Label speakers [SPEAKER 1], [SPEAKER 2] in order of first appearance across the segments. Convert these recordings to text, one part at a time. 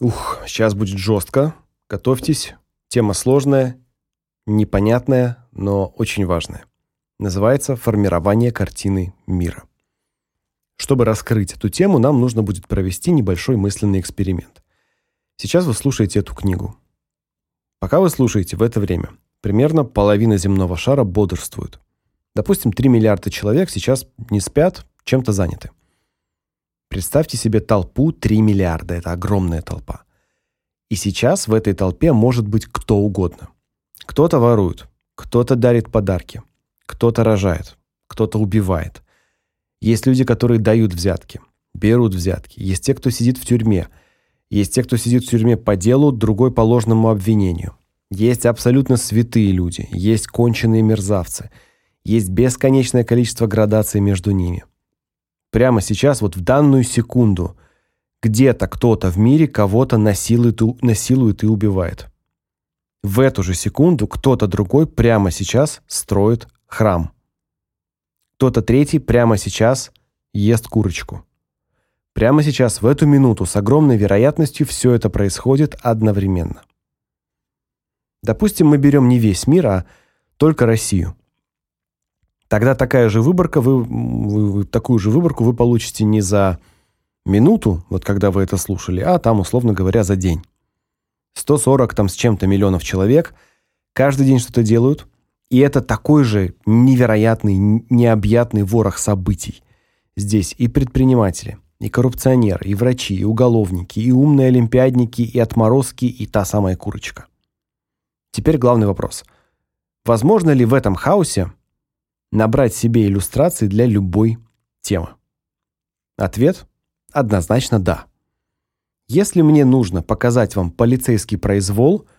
[SPEAKER 1] Ух, сейчас будет жестко. Готовьтесь. Тема сложная, непонятная, но очень важная. Называется формирование картины мира. Чтобы раскрыть эту тему, нам нужно будет провести небольшой мысленный эксперимент. Сейчас вы слушаете эту книгу. Пока вы слушаете в это время, примерно половина земного шара бодрствует. Допустим, 3 миллиарда человек сейчас не спят, чем-то заняты. Представьте себе толпу 3 миллиарда это огромная толпа. И сейчас в этой толпе может быть кто угодно. Кто-то ворует, кто-то дарит подарки, кто-то рожает, кто-то убивает. Есть люди, которые дают взятки, берут взятки. Есть те, кто сидит в тюрьме. Есть те, кто сидит в тюрьме по делу, другой по ложному обвинению. Есть абсолютно святые люди, есть конченые мерзавцы. Есть бесконечное количество градаций между ними. Прямо сейчас, вот в данную секунду, где-то кто-то в мире кого-то насилует, насилует и убивает. В эту же секунду кто-то другой прямо сейчас строит храм. Кто-то третий прямо сейчас ест курочку. Прямо сейчас, в эту минуту, с огромной вероятностью все это происходит одновременно. Допустим, мы берем не весь мир, а только Россию. Тогда такая же выборка, вы, вы, такую же выборку вы получите не за минуту, вот когда вы это слушали, а там, условно говоря, за день. 140 там с чем-то миллионов человек каждый день что-то делают, и это такой же невероятный, необъятный ворох событий. Здесь и предприниматели, и коррупционеры, и врачи, и уголовники, и умные олимпиадники, и отморозки, и та самая курочка. Теперь главный вопрос. Возможно ли в этом хаосе набрать себе иллюстрации для любой темы? Ответ однозначно да. Если мне нужно показать вам полицейский произвол –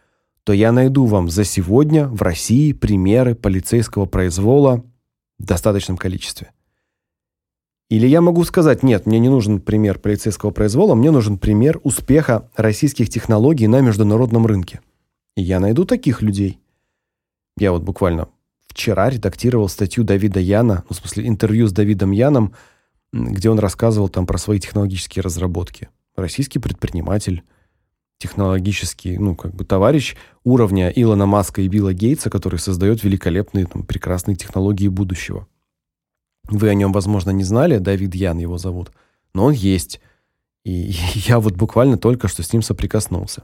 [SPEAKER 1] то я найду вам за сегодня в России примеры полицейского произвола в достаточном количестве. Или я могу сказать: "Нет, мне не нужен пример полицейского произвола, мне нужен пример успеха российских технологий на международном рынке". И я найду таких людей. Я вот буквально вчера редактировал статью Давида Яна, ну, в смысле, интервью с Давидом Яном, где он рассказывал там про свои технологические разработки. Российский предприниматель технологический, ну, как бы товарищ уровня Илона Маска и Билла Гейтса, который создает великолепные, там, прекрасные технологии будущего. Вы о нем, возможно, не знали, Давид Ян его зовут, но он есть. И я вот буквально только что с ним соприкоснулся.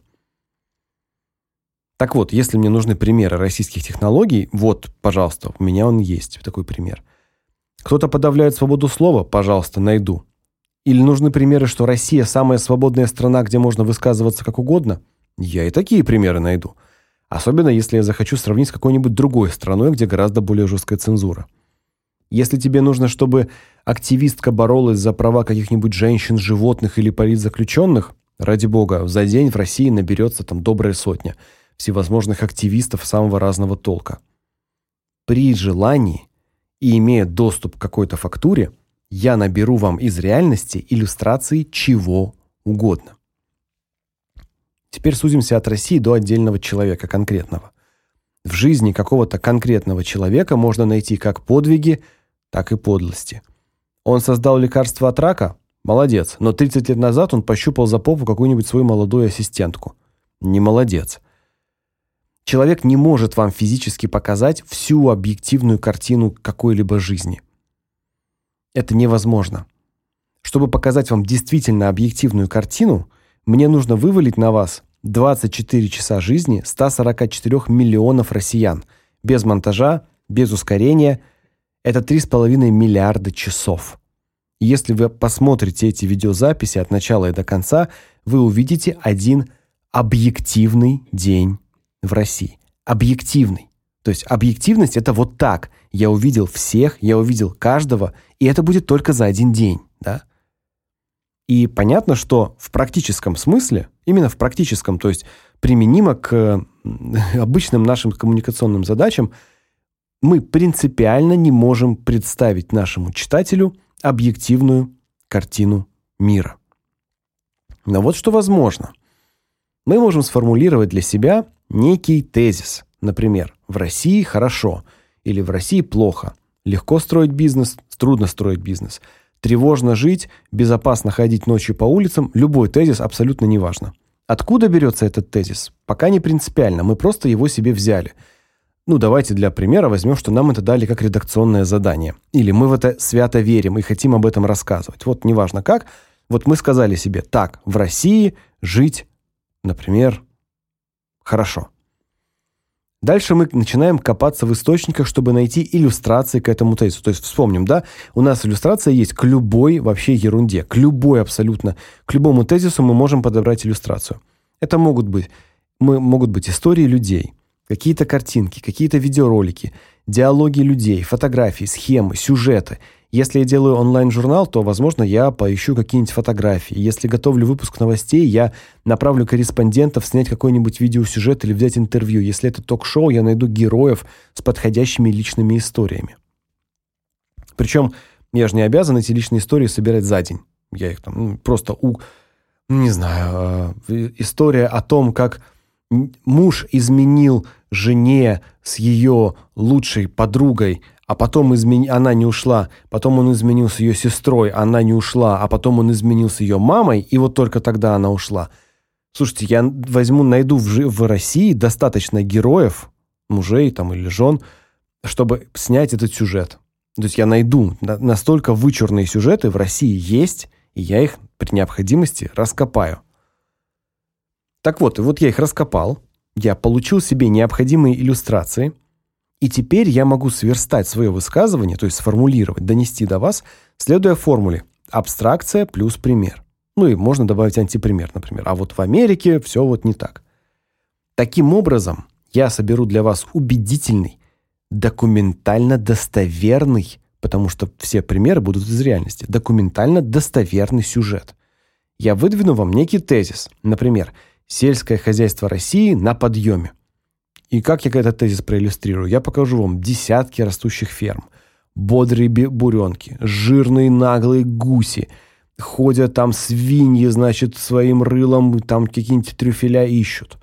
[SPEAKER 1] Так вот, если мне нужны примеры российских технологий, вот, пожалуйста, у меня он есть, такой пример. Кто-то подавляет свободу слова, пожалуйста, найду. Или нужны примеры, что Россия самая свободная страна, где можно высказываться как угодно? Я и такие примеры найду. Особенно если я захочу сравнить с какой-нибудь другой страной, где гораздо более жесткая цензура. Если тебе нужно, чтобы активистка боролась за права каких-нибудь женщин, животных или политзаключенных, ради бога, за день в России наберется там добрая сотня всевозможных активистов самого разного толка. При желании и имея доступ к какой-то фактуре, я наберу вам из реальности иллюстрации чего угодно. Теперь сузимся от России до отдельного человека конкретного. В жизни какого-то конкретного человека можно найти как подвиги, так и подлости. Он создал лекарство от рака? Молодец. Но 30 лет назад он пощупал за попу какую-нибудь свою молодую ассистентку. Не молодец. Человек не может вам физически показать всю объективную картину какой-либо жизни. Это невозможно. Чтобы показать вам действительно объективную картину, мне нужно вывалить на вас 24 часа жизни 144 миллионов россиян без монтажа, без ускорения. Это 3,5 миллиарда часов. Если вы посмотрите эти видеозаписи от начала и до конца, вы увидите один объективный день в России. Объективный. То есть объективность это вот так. Я увидел всех, я увидел каждого, и это будет только за один день, да? И понятно, что в практическом смысле, именно в практическом, то есть применимо к обычным нашим коммуникационным задачам, мы принципиально не можем представить нашему читателю объективную картину мира. Но вот что возможно. Мы можем сформулировать для себя некий тезис. Например, в России хорошо или в России плохо. Легко строить бизнес, трудно строить бизнес. Тревожно жить, безопасно ходить ночью по улицам, любой тезис абсолютно неважно. Откуда берется этот тезис? Пока не принципиально, мы просто его себе взяли. Ну, давайте для примера возьмем, что нам это дали как редакционное задание. Или мы в это свято верим и хотим об этом рассказывать. Вот неважно как. Вот мы сказали себе: "Так, в России жить, например, хорошо". Дальше мы начинаем копаться в источниках, чтобы найти иллюстрации к этому тезису. То есть вспомним, да, у нас иллюстрация есть к любой вообще ерунде, к любой абсолютно, к любому тезису мы можем подобрать иллюстрацию. Это могут быть мы могут быть истории людей, какие-то картинки, какие-то видеоролики, диалоги людей, фотографии, схемы, сюжеты – если я делаю онлайн-журнал, то, возможно, я поищу какие-нибудь фотографии. Если готовлю выпуск новостей, я направлю корреспондентов снять какой-нибудь видеосюжет или взять интервью. Если это ток-шоу, я найду героев с подходящими личными историями. Причем я же не обязан эти личные истории собирать за день. Я их там ну, просто у не знаю, э, история о том, как муж изменил жене с ее лучшей подругой, а потом измен... она не ушла, потом он изменил с ее сестрой, она не ушла, а потом он изменил с ее мамой, и вот только тогда она ушла. Слушайте, я возьму, найду в, в России достаточно героев, мужей там или жен, чтобы снять этот сюжет. То есть я найду настолько вычурные сюжеты в России есть, и я их при необходимости раскопаю. Так вот, и вот я их раскопал, я получил себе необходимые иллюстрации, и теперь я могу сверстать свое высказывание, то есть сформулировать, донести до вас, следуя формуле абстракция плюс пример. Ну и можно добавить антипример, например. А вот в Америке все вот не так. Таким образом, я соберу для вас убедительный, документально достоверный, потому что все примеры будут из реальности, документально достоверный сюжет. Я выдвину вам некий тезис. Например, сельское хозяйство России на подъеме. И как я этот тезис проиллюстрирую? Я покажу вам десятки растущих ферм, бодрые буренки, жирные наглые гуси, ходят там свиньи, значит, своим рылом там какие-нибудь трюфеля ищут.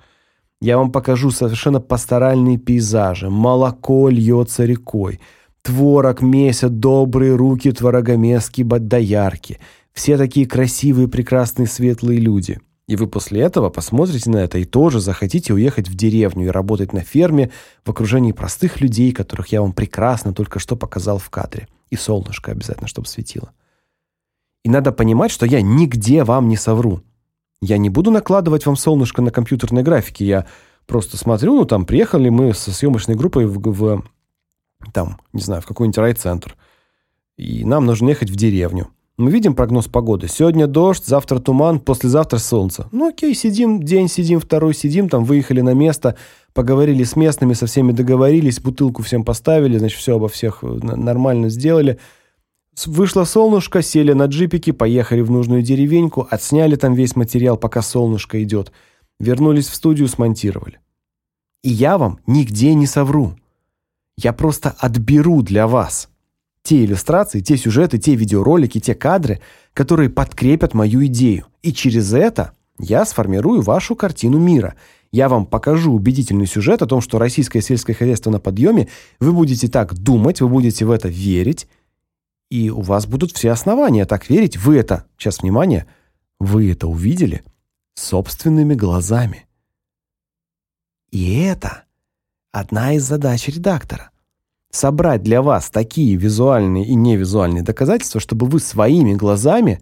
[SPEAKER 1] Я вам покажу совершенно пасторальные пейзажи. Молоко льется рекой. Творог месят добрые руки творогомески доярки. Все такие красивые, прекрасные, светлые люди. И вы после этого посмотрите на это и тоже захотите уехать в деревню и работать на ферме в окружении простых людей, которых я вам прекрасно только что показал в кадре. И солнышко обязательно, чтобы светило. И надо понимать, что я нигде вам не совру. Я не буду накладывать вам солнышко на компьютерной графике. Я просто смотрю, ну там приехали мы со съемочной группой в, в там, не знаю, в какой-нибудь райцентр. И нам нужно ехать в деревню. Мы видим прогноз погоды. Сегодня дождь, завтра туман, послезавтра солнце. Ну окей, сидим, день сидим, второй сидим, там выехали на место, поговорили с местными, со всеми договорились, бутылку всем поставили, значит, все обо всех э, нормально сделали. Вышло солнышко, сели на джипики, поехали в нужную деревеньку, отсняли там весь материал, пока солнышко идет. Вернулись в студию, смонтировали. И я вам нигде не совру. Я просто отберу для вас те иллюстрации, те сюжеты, те видеоролики, те кадры, которые подкрепят мою идею. И через это я сформирую вашу картину мира. Я вам покажу убедительный сюжет о том, что российское сельское хозяйство на подъеме. Вы будете так думать, вы будете в это верить, и у вас будут все основания так верить. Вы это, сейчас внимание, вы это увидели собственными глазами. И это одна из задач редактора собрать для вас такие визуальные и невизуальные доказательства, чтобы вы своими глазами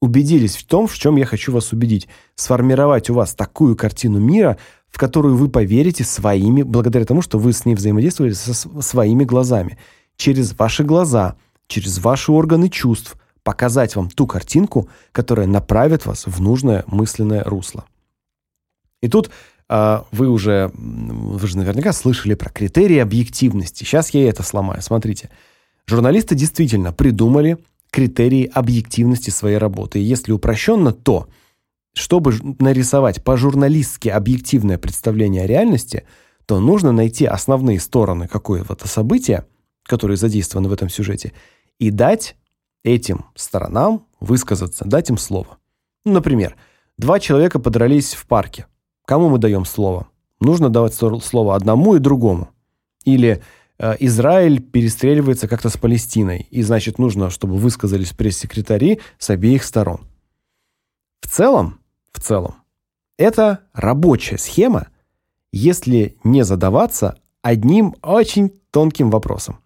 [SPEAKER 1] убедились в том, в чем я хочу вас убедить, сформировать у вас такую картину мира, в которую вы поверите своими, благодаря тому, что вы с ней взаимодействовали со своими глазами, через ваши глаза, через ваши органы чувств, показать вам ту картинку, которая направит вас в нужное мысленное русло. И тут вы уже, вы же наверняка слышали про критерии объективности. Сейчас я это сломаю. Смотрите. Журналисты действительно придумали критерии объективности своей работы. И если упрощенно, то чтобы нарисовать по-журналистски объективное представление о реальности, то нужно найти основные стороны какого-то события, которые задействованы в этом сюжете, и дать этим сторонам высказаться, дать им слово. Ну, например, два человека подрались в парке. Кому мы даем слово? Нужно давать слово одному и другому. Или э, Израиль перестреливается как-то с Палестиной, и значит, нужно, чтобы высказались пресс-секретари с обеих сторон. В целом, в целом, Это рабочая схема, если не задаваться одним очень тонким вопросом.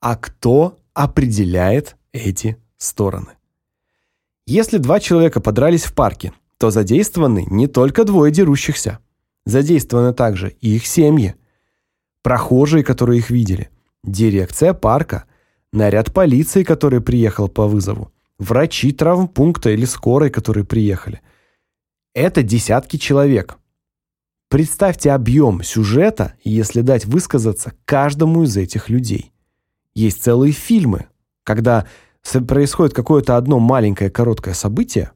[SPEAKER 1] А кто определяет эти стороны? Если два человека подрались в парке, то задействованы не только двое дерущихся. Задействованы также и их семьи, прохожие, которые их видели, дирекция парка, наряд полиции, который приехал по вызову, врачи травмпункта или скорой, которые приехали. Это десятки человек. Представьте объем сюжета, если дать высказаться каждому из этих людей. Есть целые фильмы, когда происходит какое-то одно маленькое короткое событие,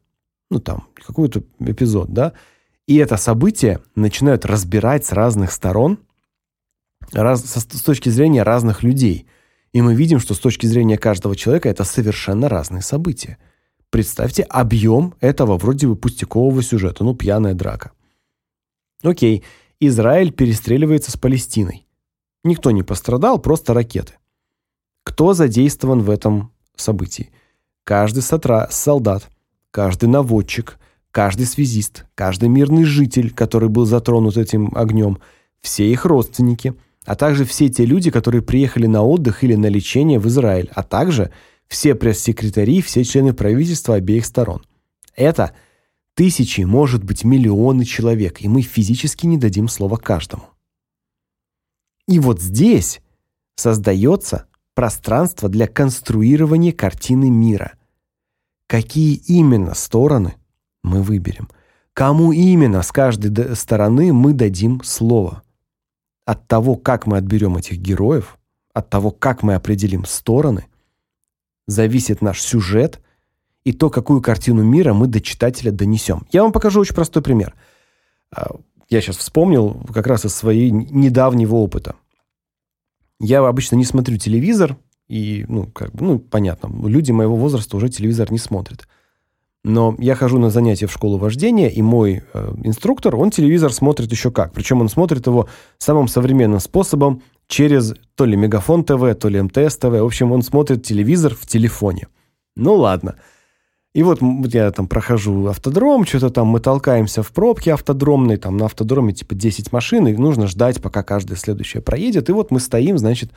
[SPEAKER 1] ну там, какой-то эпизод, да, и это событие начинают разбирать с разных сторон, раз, с, с точки зрения разных людей. И мы видим, что с точки зрения каждого человека это совершенно разные события. Представьте объем этого вроде бы пустякового сюжета, ну, пьяная драка. Окей, Израиль перестреливается с Палестиной. Никто не пострадал, просто ракеты. Кто задействован в этом событии? Каждый сатра, солдат, каждый наводчик, каждый связист, каждый мирный житель, который был затронут этим огнем, все их родственники, а также все те люди, которые приехали на отдых или на лечение в Израиль, а также все пресс-секретари, все члены правительства обеих сторон. Это тысячи, может быть, миллионы человек, и мы физически не дадим слова каждому. И вот здесь создается пространство для конструирования картины мира. Какие именно стороны мы выберем? Кому именно с каждой стороны мы дадим слово? От того, как мы отберем этих героев, от того, как мы определим стороны, зависит наш сюжет и то, какую картину мира мы до читателя донесем. Я вам покажу очень простой пример. А, я сейчас вспомнил как раз из своей недавнего опыта. Я обычно не смотрю телевизор, и, ну, как бы, ну, понятно, люди моего возраста уже телевизор не смотрят. Но я хожу на занятия в школу вождения, и мой э, инструктор, он телевизор смотрит еще как. Причем он смотрит его самым современным способом через то ли Мегафон ТВ, то ли МТС ТВ. В общем, он смотрит телевизор в телефоне. Ну ладно. И вот я там прохожу автодром, что-то там мы толкаемся в пробке автодромной, там на автодроме типа 10 машин, и нужно ждать, пока каждая следующая проедет. И вот мы стоим, значит,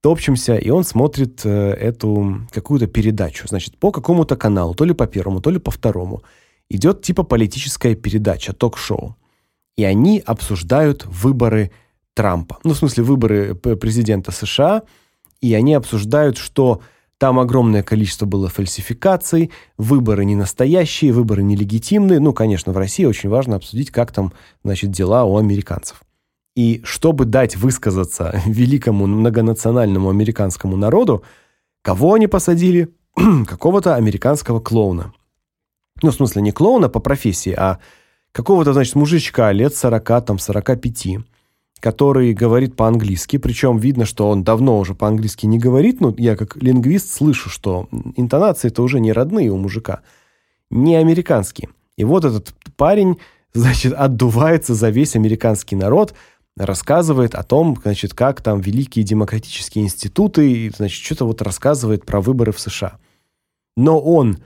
[SPEAKER 1] топчемся, и он смотрит э, эту какую-то передачу, значит, по какому-то каналу, то ли по первому, то ли по второму. Идет типа политическая передача, ток-шоу. И они обсуждают выборы Трампа. Ну, в смысле, выборы президента США, и они обсуждают, что там огромное количество было фальсификаций, выборы не настоящие, выборы нелегитимные. Ну, конечно, в России очень важно обсудить, как там, значит, дела у американцев. И чтобы дать высказаться великому многонациональному американскому народу, кого они посадили? Какого-то американского клоуна. Ну, в смысле, не клоуна по профессии, а какого-то, значит, мужичка лет 40, там, 45, который говорит по-английски, причем видно, что он давно уже по-английски не говорит, но я как лингвист слышу, что интонации-то уже не родные у мужика, не американские. И вот этот парень, значит, отдувается за весь американский народ, рассказывает о том, значит, как там великие демократические институты, значит, что-то вот рассказывает про выборы в США. Но он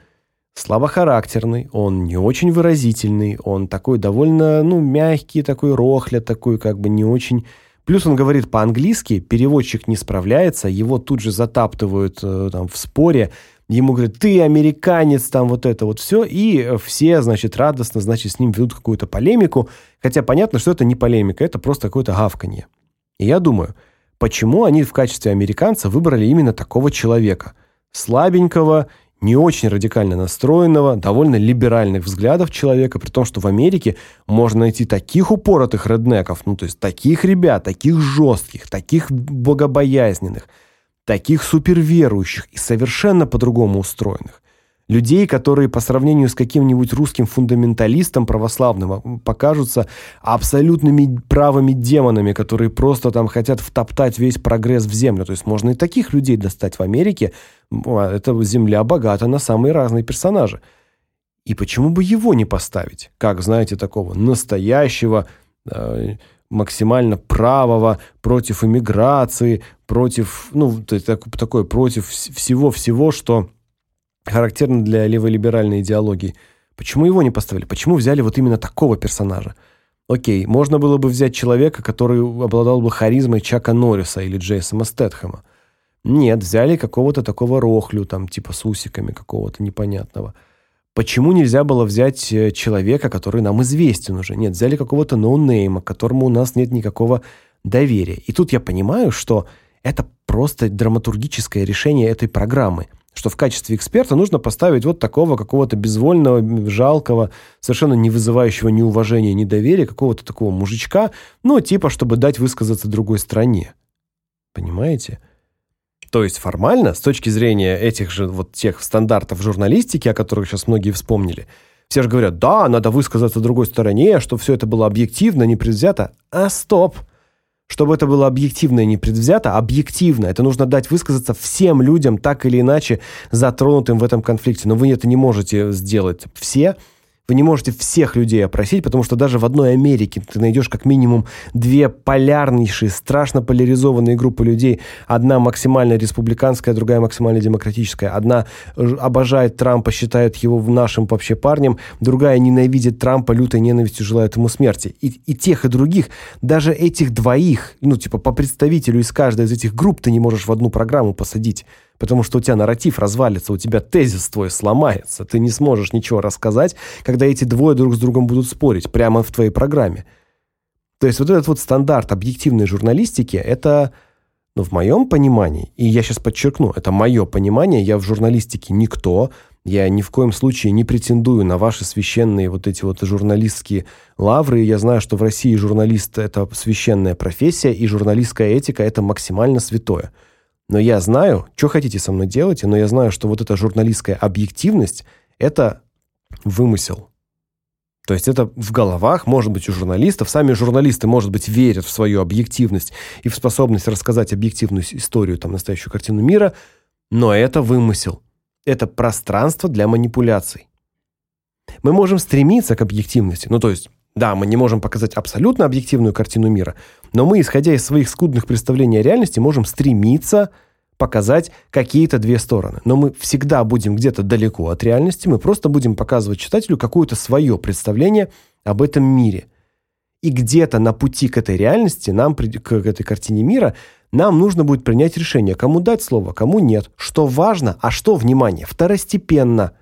[SPEAKER 1] слабохарактерный, он не очень выразительный, он такой довольно, ну, мягкий, такой рохля, такой как бы не очень... Плюс он говорит по-английски, переводчик не справляется, его тут же затаптывают э, там в споре, ему говорят, ты американец, там вот это вот все, и все, значит, радостно, значит, с ним ведут какую-то полемику, хотя понятно, что это не полемика, это просто какое-то гавканье. И я думаю, почему они в качестве американца выбрали именно такого человека? Слабенького, не очень радикально настроенного, довольно либеральных взглядов человека, при том, что в Америке можно найти таких упоротых реднеков, ну, то есть таких ребят, таких жестких, таких богобоязненных, таких суперверующих и совершенно по-другому устроенных. Людей, которые по сравнению с каким-нибудь русским фундаменталистом православным а, покажутся абсолютными правыми демонами, которые просто там хотят втоптать весь прогресс в землю. То есть можно и таких людей достать в Америке. А, эта земля богата на самые разные персонажи. И почему бы его не поставить? Как, знаете, такого настоящего э, максимально правого, против иммиграции, против, ну, есть такое против всего-всего, что характерно для леволиберальной идеологии. Почему его не поставили? Почему взяли вот именно такого персонажа? Окей, можно было бы взять человека, который обладал бы харизмой Чака Норриса или Джейсона Стэтхэма. Нет, взяли какого-то такого рохлю, там, типа с усиками какого-то непонятного. Почему нельзя было взять э, человека, который нам известен уже? Нет, взяли какого-то ноунейма, к которому у нас нет никакого доверия. И тут я понимаю, что это просто драматургическое решение этой программы – что в качестве эксперта нужно поставить вот такого какого-то безвольного, жалкого, совершенно не вызывающего ни уважения, ни доверия, какого-то такого мужичка, ну, типа, чтобы дать высказаться другой стране. Понимаете? То есть формально, с точки зрения этих же вот тех стандартов журналистики, о которых сейчас многие вспомнили, все же говорят, да, надо высказаться другой стороне, что все это было объективно, не предвзято. А стоп! Чтобы это было объективно и не предвзято, объективно. Это нужно дать высказаться всем людям, так или иначе затронутым в этом конфликте. Но вы это не можете сделать все. Вы не можете всех людей опросить, потому что даже в одной Америке ты найдешь как минимум две полярнейшие, страшно поляризованные группы людей. Одна максимально республиканская, другая максимально демократическая. Одна обожает Трампа, считает его нашим вообще парнем, другая ненавидит Трампа, лютой ненавистью желает ему смерти. И, и тех, и других, даже этих двоих, ну типа по представителю из каждой из этих групп ты не можешь в одну программу посадить потому что у тебя нарратив развалится, у тебя тезис твой сломается. Ты не сможешь ничего рассказать, когда эти двое друг с другом будут спорить прямо в твоей программе. То есть вот этот вот стандарт объективной журналистики это ну, в моем понимании, и я сейчас подчеркну, это мое понимание, я в журналистике никто, я ни в коем случае не претендую на ваши священные вот эти вот журналистские лавры. Я знаю, что в России журналист это священная профессия, и журналистская этика это максимально святое. Но я знаю, что хотите со мной делать, но я знаю, что вот эта журналистская объективность это вымысел. То есть это в головах, может быть, у журналистов, сами журналисты, может быть, верят в свою объективность и в способность рассказать объективную историю, там настоящую картину мира, но это вымысел. Это пространство для манипуляций. Мы можем стремиться к объективности. Ну, то есть да, мы не можем показать абсолютно объективную картину мира, но мы, исходя из своих скудных представлений о реальности, можем стремиться показать какие-то две стороны. Но мы всегда будем где-то далеко от реальности, мы просто будем показывать читателю какое-то свое представление об этом мире. И где-то на пути к этой реальности, нам к этой картине мира, нам нужно будет принять решение, кому дать слово, кому нет, что важно, а что внимание второстепенно.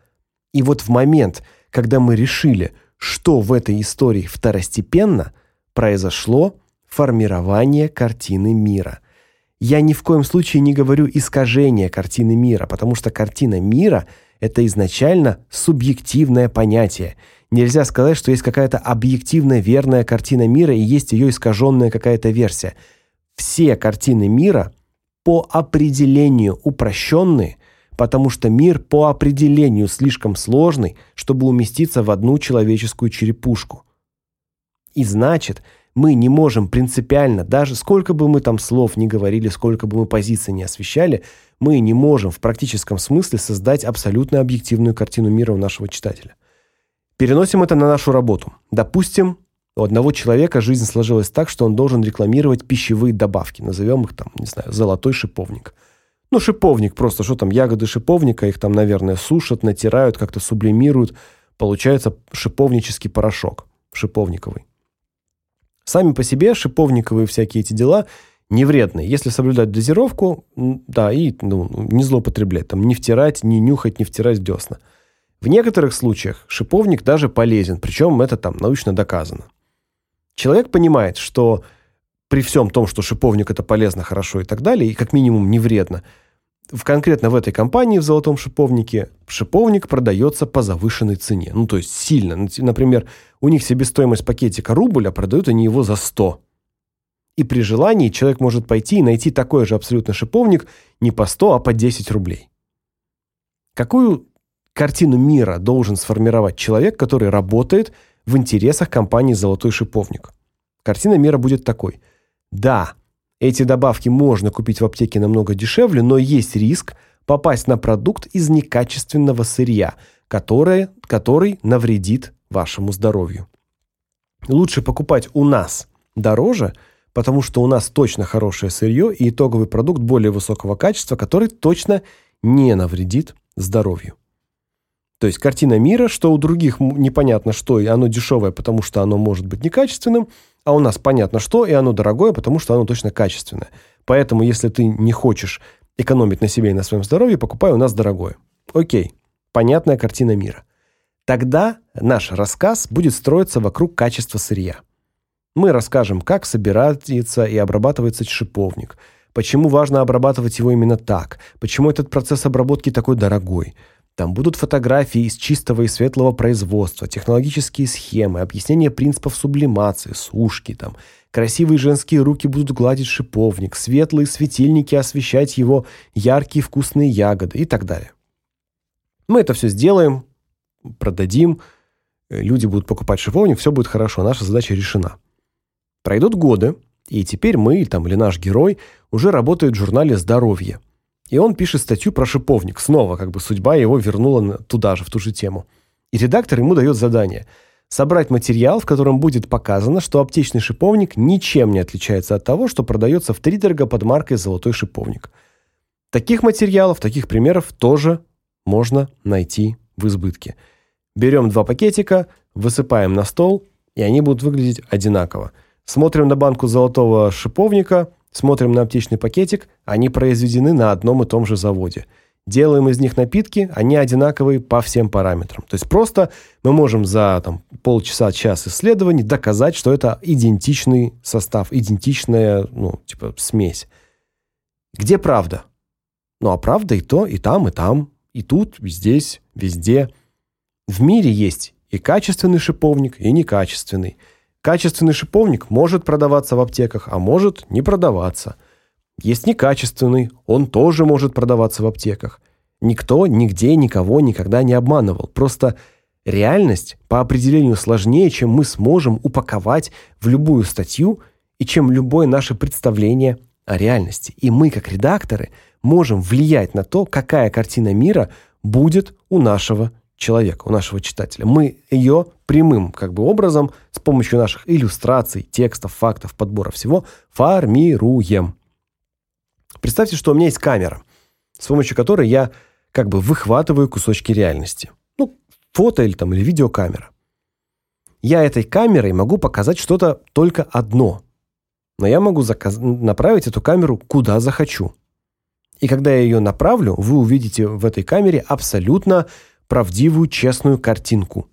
[SPEAKER 1] И вот в момент, когда мы решили, что в этой истории второстепенно, произошло формирование картины мира. Я ни в коем случае не говорю искажение картины мира, потому что картина мира это изначально субъективное понятие. Нельзя сказать, что есть какая-то объективная верная картина мира и есть ее искаженная какая-то версия. Все картины мира по определению упрощенные потому что мир по определению слишком сложный, чтобы уместиться в одну человеческую черепушку. И значит, мы не можем принципиально, даже сколько бы мы там слов не говорили, сколько бы мы позиций не освещали, мы не можем в практическом смысле создать абсолютно объективную картину мира у нашего читателя. Переносим это на нашу работу. Допустим, у одного человека жизнь сложилась так, что он должен рекламировать пищевые добавки, назовем их там, не знаю, золотой шиповник. Ну, шиповник просто, что там, ягоды шиповника, их там, наверное, сушат, натирают, как-то сублимируют. Получается шиповнический порошок, шиповниковый. Сами по себе шиповниковые всякие эти дела не вредны, если соблюдать дозировку, да, и ну, не злоупотреблять, там, не втирать, не нюхать, не втирать в десна. В некоторых случаях шиповник даже полезен, причем это там научно доказано. Человек понимает, что при всем том, что шиповник это полезно, хорошо и так далее, и как минимум не вредно, в конкретно в этой компании в золотом шиповнике шиповник продается по завышенной цене. Ну, то есть сильно. Например, у них себестоимость пакетика рубль, а продают они его за 100. И при желании человек может пойти и найти такой же абсолютно шиповник не по 100, а по 10 рублей. Какую картину мира должен сформировать человек, который работает в интересах компании Золотой шиповник? Картина мира будет такой: да, эти добавки можно купить в аптеке намного дешевле, но есть риск попасть на продукт из некачественного сырья, которое, который навредит вашему здоровью. Лучше покупать у нас дороже, потому что у нас точно хорошее сырье и итоговый продукт более высокого качества, который точно не навредит здоровью. То есть картина мира, что у других непонятно что, и оно дешевое, потому что оно может быть некачественным, а у нас понятно что, и оно дорогое, потому что оно точно качественное. Поэтому, если ты не хочешь экономить на себе и на своем здоровье, покупай у нас дорогое. О'кей. Понятная картина мира. Тогда наш рассказ будет строиться вокруг качества сырья. Мы расскажем, как собирается и обрабатывается шиповник, почему важно обрабатывать его именно так, почему этот процесс обработки такой дорогой. Там будут фотографии из чистого и светлого производства, технологические схемы, объяснение принципов сублимации, сушки там. Красивые женские руки будут гладить шиповник, светлые светильники освещать его яркие вкусные ягоды и так далее. Мы это все сделаем, продадим, люди будут покупать шиповник, все будет хорошо, наша задача решена. Пройдут годы, и теперь мы, там или наш герой, уже работает в журнале Здоровье. И он пишет статью про шиповник. Снова как бы судьба его вернула туда же, в ту же тему. И редактор ему дает задание собрать материал, в котором будет показано, что аптечный шиповник ничем не отличается от того, что продается в втридорога под маркой Золотой шиповник. Таких материалов, таких примеров тоже можно найти в избытке. Берем два пакетика, высыпаем на стол, и они будут выглядеть одинаково. Смотрим на банку золотого шиповника, смотрим на аптечный пакетик, они произведены на одном и том же заводе. Делаем из них напитки, они одинаковые по всем параметрам. То есть просто мы можем за там полчаса-час исследований доказать, что это идентичный состав, идентичная, ну, типа смесь. Где правда? Ну, а правда и то, и там, и там. И тут, и здесь, везде. В мире есть и качественный шиповник, и некачественный. Качественный шиповник может продаваться в аптеках, а может не продаваться. Есть некачественный, он тоже может продаваться в аптеках. Никто нигде никого никогда не обманывал. Просто реальность по определению сложнее, чем мы сможем упаковать в любую статью и чем любое наше представление о реальности. И мы, как редакторы, можем влиять на то, какая картина мира будет у нашего человека, у нашего читателя. Мы ее прямым как бы образом с помощью наших иллюстраций, текстов, фактов, подбора всего формируем. Представьте, что у меня есть камера, с помощью которой я как бы выхватываю кусочки реальности. Ну, фото или там или видеокамера. Я этой камерой могу показать что-то только одно. Но я могу заказ... направить эту камеру куда захочу. И когда я ее направлю, вы увидите в этой камере абсолютно правдивую, честную картинку.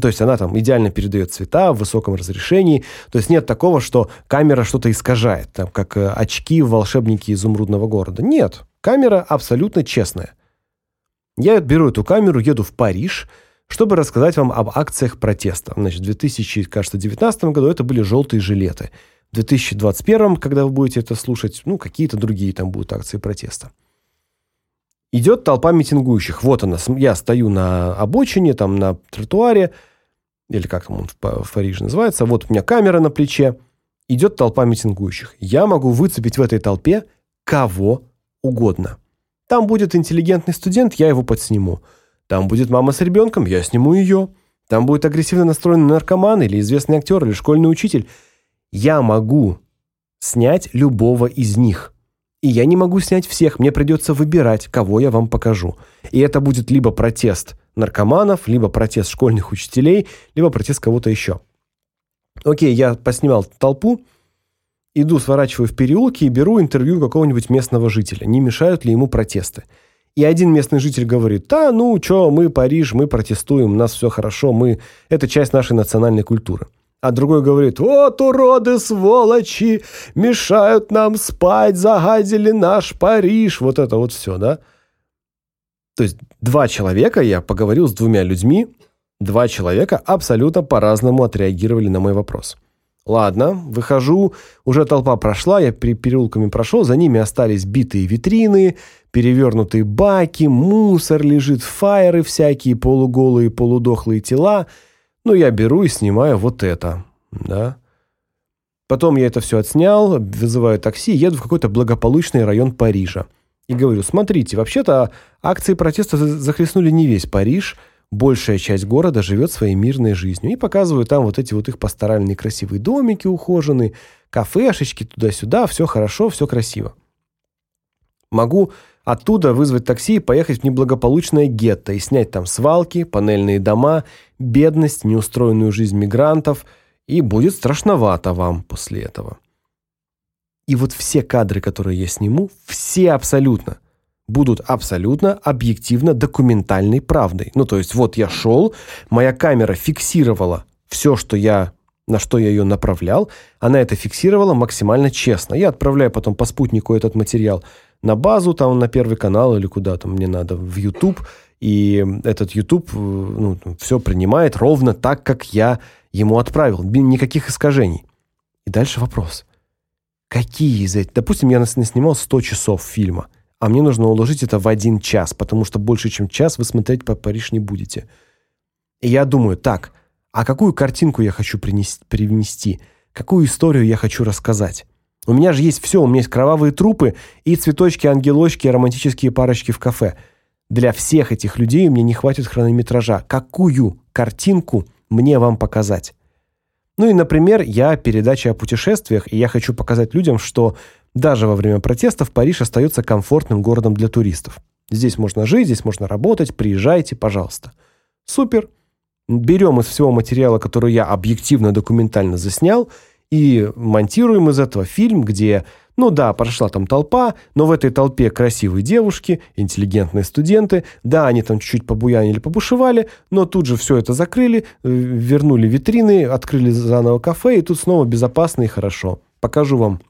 [SPEAKER 1] То есть она там идеально передает цвета в высоком разрешении. То есть нет такого, что камера что-то искажает, там как э, очки в волшебнике изумрудного города. Нет, камера абсолютно честная. Я беру эту камеру, еду в Париж, чтобы рассказать вам об акциях протеста. Значит, в 2019 году это были желтые жилеты. В 2021, когда вы будете это слушать, ну, какие-то другие там будут акции протеста. Идет толпа митингующих. Вот она, я стою на обочине, там на тротуаре, или как там он в Париже называется. Вот у меня камера на плече. Идет толпа митингующих. Я могу выцепить в этой толпе кого угодно. Там будет интеллигентный студент, я его подсниму. Там будет мама с ребенком, я сниму ее. Там будет агрессивно настроенный наркоман или известный актер или школьный учитель – я могу снять любого из них. И я не могу снять всех, мне придется выбирать, кого я вам покажу. И это будет либо протест наркоманов, либо протест школьных учителей, либо протест кого-то еще. Окей, я поснимал толпу, иду, сворачиваю в переулки и беру интервью какого-нибудь местного жителя. Не мешают ли ему протесты? И один местный житель говорит: "Да, ну что, мы Париж, мы протестуем, у нас все хорошо, мы это часть нашей национальной культуры". А другой говорит, вот уроды, сволочи, мешают нам спать, загадили наш Париж. Вот это вот все, да? То есть два человека, я поговорил с двумя людьми, два человека абсолютно по-разному отреагировали на мой вопрос. Ладно, выхожу, уже толпа прошла, я переулками прошел, за ними остались битые витрины, перевернутые баки, мусор лежит, фаеры всякие, полуголые, полудохлые тела – ну, я беру и снимаю вот это, да. Потом я это все отснял, вызываю такси, еду в какой-то благополучный район Парижа. И говорю, смотрите, вообще-то акции протеста захлестнули не весь Париж, большая часть города живет своей мирной жизнью. И показываю там вот эти вот их пасторальные красивые домики ухоженные, кафешечки туда-сюда, все хорошо, все красиво. Могу Оттуда вызвать такси и поехать в неблагополучное гетто и снять там свалки, панельные дома, бедность, неустроенную жизнь мигрантов, и будет страшновато вам после этого. И вот все кадры, которые я сниму, все абсолютно будут абсолютно объективно документальной правдой. Ну, то есть вот я шел, моя камера фиксировала все, что я на что я ее направлял, она это фиксировала максимально честно. Я отправляю потом по спутнику этот материал на базу, там на первый канал или куда там мне надо, в YouTube, и этот YouTube э, ну, все принимает ровно так, как я ему отправил, никаких искажений. И дальше вопрос. Какие из этих... Допустим, я снимал 100 часов фильма, а мне нужно уложить это в один час, потому что больше, чем час вы смотреть по Париж не будете. И я думаю, так, а какую картинку я хочу принести, привнести? Какую историю я хочу рассказать? У меня же есть все, у меня есть кровавые трупы и цветочки, ангелочки, романтические парочки в кафе. Для всех этих людей мне не хватит хронометража. Какую картинку мне вам показать? Ну и, например, я передача о путешествиях, и я хочу показать людям, что даже во время протестов Париж остается комфортным городом для туристов. Здесь можно жить, здесь можно работать, приезжайте, пожалуйста. Супер. Берем из всего материала, который я объективно документально заснял, и монтируем из этого фильм, где, ну да, прошла там толпа, но в этой толпе красивые девушки, интеллигентные студенты, да, они там чуть-чуть побуянили, побушевали, но тут же все это закрыли, э, вернули витрины, открыли заново кафе, и тут снова безопасно и хорошо. Покажу вам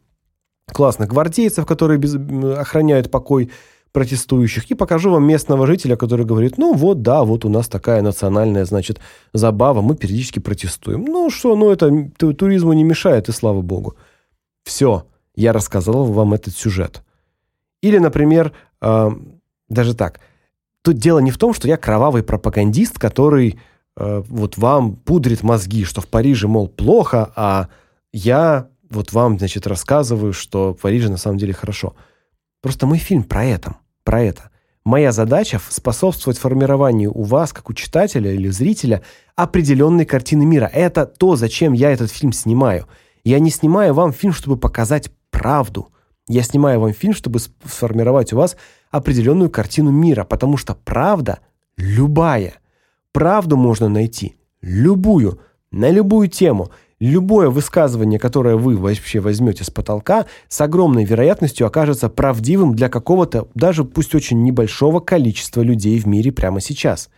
[SPEAKER 1] классных гвардейцев, которые без, охраняют покой протестующих и покажу вам местного жителя, который говорит: "Ну вот, да, вот у нас такая национальная, значит, забава, мы периодически протестуем". Ну что, ну это туризму не мешает, и слава богу. Все, я рассказал вам этот сюжет. Или, например, э, даже так. Тут дело не в том, что я кровавый пропагандист, который э, вот вам пудрит мозги, что в Париже мол плохо, а я вот вам, значит, рассказываю, что в Париже на самом деле хорошо. Просто мой фильм про это про это. Моя задача способствовать формированию у вас, как у читателя или зрителя, определенной картины мира. Это то, зачем я этот фильм снимаю. Я не снимаю вам фильм, чтобы показать правду. Я снимаю вам фильм, чтобы сформировать у вас определенную картину мира, потому что правда любая. Правду можно найти любую, на любую тему – Любое высказывание, которое вы вообще возьмете с потолка, с огромной вероятностью окажется правдивым для какого-то, даже пусть очень небольшого количества людей в мире прямо сейчас.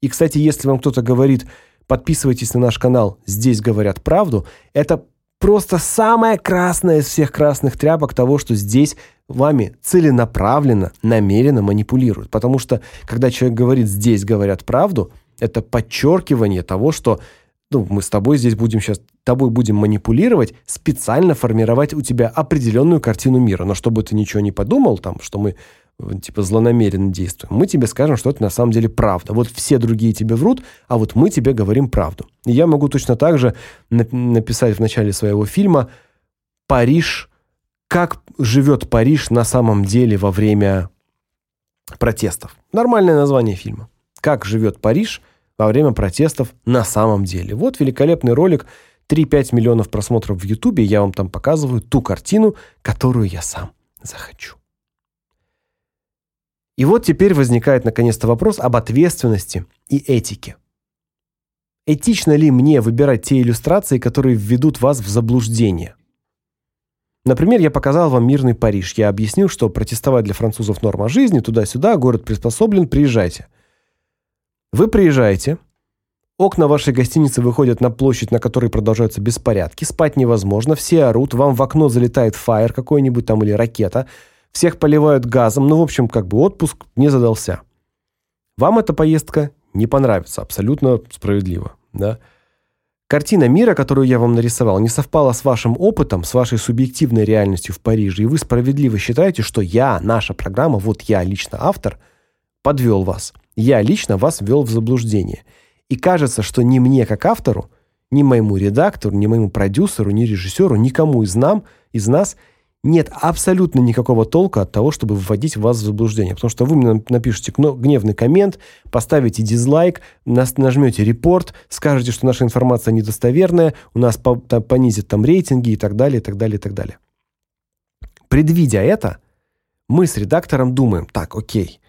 [SPEAKER 1] И, кстати, если вам кто-то говорит: "Подписывайтесь на наш канал, здесь говорят правду", это просто самая красная из всех красных тряпок того, что здесь вами целенаправленно, намеренно манипулируют. Потому что когда человек говорит: "Здесь говорят правду", это подчеркивание того, что ну, мы с тобой здесь будем сейчас тобой будем манипулировать, специально формировать у тебя определенную картину мира. Но чтобы ты ничего не подумал там, что мы э, типа злонамеренно действуем. Мы тебе скажем, что это на самом деле правда. Вот все другие тебе врут, а вот мы тебе говорим правду. И я могу точно так же написать в начале своего фильма Париж, как живет Париж на самом деле во время протестов. Нормальное название фильма. Как живет Париж во время протестов на самом деле. Вот великолепный ролик, 3-5 миллионов просмотров в Ютубе, я вам там показываю ту картину, которую я сам захочу. И вот теперь возникает наконец-то вопрос об ответственности и этике. Этично ли мне выбирать те иллюстрации, которые введут вас в заблуждение? Например, я показал вам мирный Париж. Я объяснил, что протестовать для французов норма жизни, туда-сюда, город приспособлен, приезжайте. Вы приезжаете, окна вашей гостиницы выходят на площадь, на которой продолжаются беспорядки, спать невозможно, все орут, вам в окно залетает фаер какой-нибудь там или ракета, всех поливают газом, ну, в общем, как бы отпуск не задался. Вам эта поездка не понравится, абсолютно справедливо, да? Картина мира, которую я вам нарисовал, не совпала с вашим опытом, с вашей субъективной реальностью в Париже, и вы справедливо считаете, что я, наша программа, вот я лично автор, подвел вас. Я лично вас ввел в заблуждение. И кажется, что ни мне как автору, ни моему редактору, ни моему продюсеру, ни режиссеру, никому из нам, из нас нет абсолютно никакого толка от того, чтобы вводить вас в заблуждение, потому что вы мне напишите гневный коммент, поставите дизлайк, нас нажмете репорт, скажете, что наша информация недостоверная, у нас по, там, понизит там рейтинги и так далее, и так далее, и так далее. Предвидя это, мы с редактором думаем: "Так, о'кей.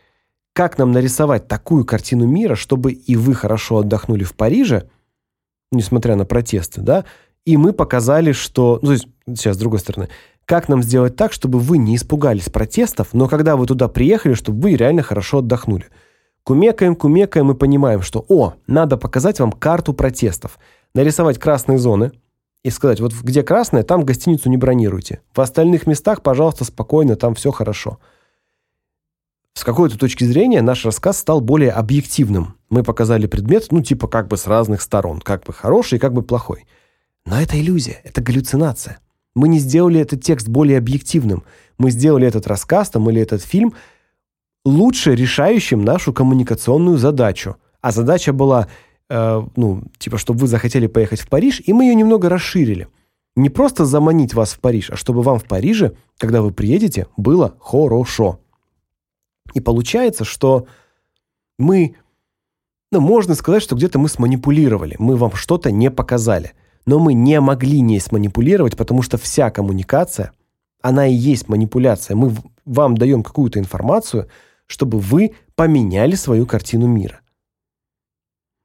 [SPEAKER 1] Как нам нарисовать такую картину мира, чтобы и вы хорошо отдохнули в Париже, несмотря на протесты, да? И мы показали, что, ну, то есть сейчас с другой стороны, как нам сделать так, чтобы вы не испугались протестов, но когда вы туда приехали, чтобы вы реально хорошо отдохнули?" Кумекаем, кумекаем и понимаем, что, о, надо показать вам карту протестов, нарисовать красные зоны и сказать, вот где красная, там гостиницу не бронируйте. В остальных местах, пожалуйста, спокойно, там все хорошо. С какой-то точки зрения наш рассказ стал более объективным. Мы показали предмет, ну, типа как бы с разных сторон, как бы хороший, как бы плохой. Но это иллюзия, это галлюцинация. Мы не сделали этот текст более объективным. Мы сделали этот рассказ там или этот фильм – лучше решающим нашу коммуникационную задачу. А задача была э, ну, типа чтобы вы захотели поехать в Париж, и мы ее немного расширили. Не просто заманить вас в Париж, а чтобы вам в Париже, когда вы приедете, было хорошо. И получается, что мы ну, можно сказать, что где-то мы сманипулировали. Мы вам что-то не показали. Но мы не могли не сманипулировать, потому что вся коммуникация, она и есть манипуляция. Мы вам даем какую-то информацию, чтобы вы поменяли свою картину мира.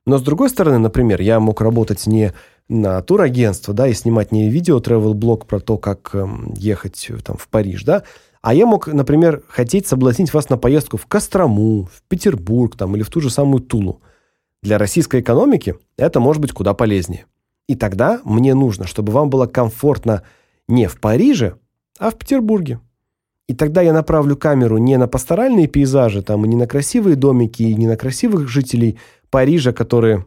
[SPEAKER 1] Но с другой стороны, например, я мог работать не на турагентство, да, и снимать не видео travel блог про то, как э, ехать э, там в Париж, да, а я мог, например, хотеть соблазнить вас на поездку в Кострому, в Петербург там или в ту же самую Тулу. Для российской экономики это может быть куда полезнее. И тогда мне нужно, чтобы вам было комфортно не в Париже, а в Петербурге. И тогда я направлю камеру не на пасторальные пейзажи, там, и не на красивые домики, и не на красивых жителей Парижа, которые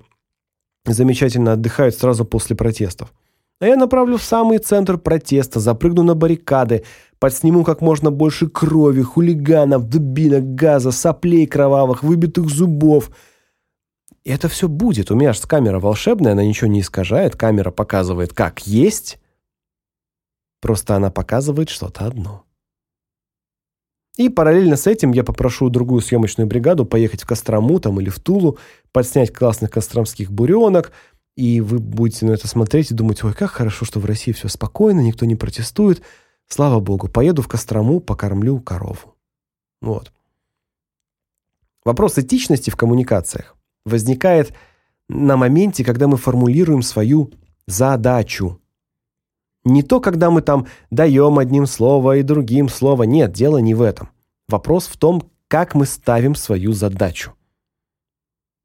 [SPEAKER 1] замечательно отдыхают сразу после протестов. А я направлю в самый центр протеста, запрыгну на баррикады, подсниму как можно больше крови, хулиганов, дубинок, газа, соплей кровавых, выбитых зубов. И это все будет. У меня же камера волшебная, она ничего не искажает, камера показывает как есть. Просто она показывает что-то одно. И параллельно с этим я попрошу другую съемочную бригаду поехать в Кострому там или в Тулу, подснять классных костромских буренок, и вы будете на это смотреть и думать: "Ой, как хорошо, что в России все спокойно, никто не протестует. Слава богу, поеду в Кострому, покормлю корову". Вот. Вопрос этичности в коммуникациях возникает на моменте, когда мы формулируем свою задачу. Не то, когда мы там даем одним слово и другим слово. Нет, дело не в этом. Вопрос в том, как мы ставим свою задачу.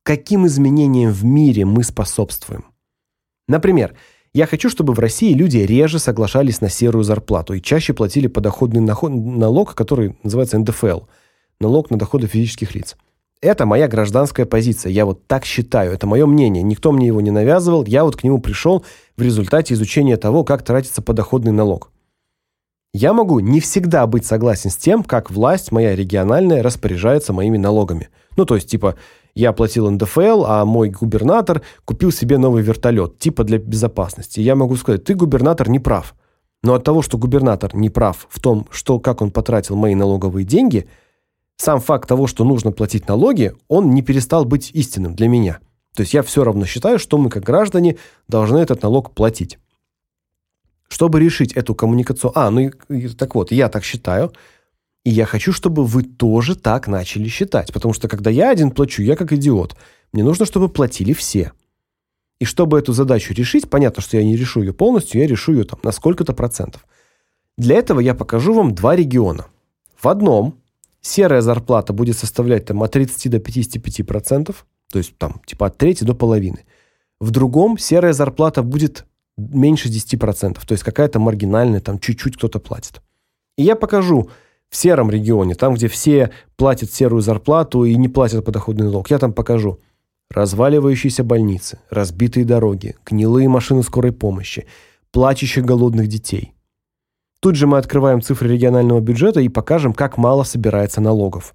[SPEAKER 1] Каким изменениям в мире мы способствуем? Например, я хочу, чтобы в России люди реже соглашались на серую зарплату и чаще платили подоходный налог, который называется НДФЛ налог на доходы физических лиц. Это моя гражданская позиция. Я вот так считаю. Это мое мнение. Никто мне его не навязывал. Я вот к нему пришел в результате изучения того, как тратится подоходный налог. Я могу не всегда быть согласен с тем, как власть моя региональная распоряжается моими налогами. Ну, то есть, типа, я платил НДФЛ, а мой губернатор купил себе новый вертолет, типа для безопасности. Я могу сказать: "Ты губернатор не прав". Но от того, что губернатор не прав в том, что как он потратил мои налоговые деньги, сам факт того, что нужно платить налоги, он не перестал быть истинным для меня. То есть я все равно считаю, что мы как граждане должны этот налог платить. Чтобы решить эту коммуникацию, а, ну и, так вот, я так считаю, и я хочу, чтобы вы тоже так начали считать, потому что когда я один плачу, я как идиот. Мне нужно, чтобы платили все. И чтобы эту задачу решить, понятно, что я не решу ее полностью, я решу ее там на сколько-то процентов. Для этого я покажу вам два региона. В одном серая зарплата будет составлять там от 30 до 55%, то есть там типа от трети до половины. В другом серая зарплата будет меньше 10%, то есть какая-то маргинальная, там чуть-чуть кто-то платит. И я покажу в сером регионе, там, где все платят серую зарплату и не платят подоходный налог. Я там покажу разваливающиеся больницы, разбитые дороги, гнилые машины скорой помощи, плачущих голодных детей – Тут же мы открываем цифры регионального бюджета и покажем, как мало собирается налогов.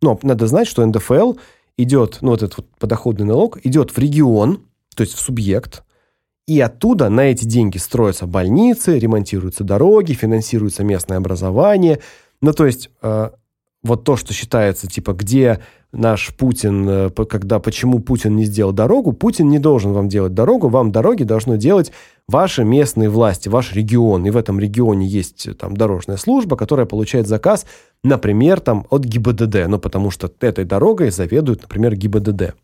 [SPEAKER 1] Но надо знать, что НДФЛ идет, ну вот этот вот подоходный налог идет в регион, то есть в субъект, и оттуда на эти деньги строятся больницы, ремонтируются дороги, финансируется местное образование. Ну то есть э, вот то, что считается, типа, где наш Путин, э, когда почему Путин не сделал дорогу, Путин не должен вам делать дорогу, вам дороги должно делать ваши местные власти, ваш регион. И в этом регионе есть э, там дорожная служба, которая получает заказ, например, там от ГИБДД, ну потому что этой дорогой заведует, например, ГИБДД.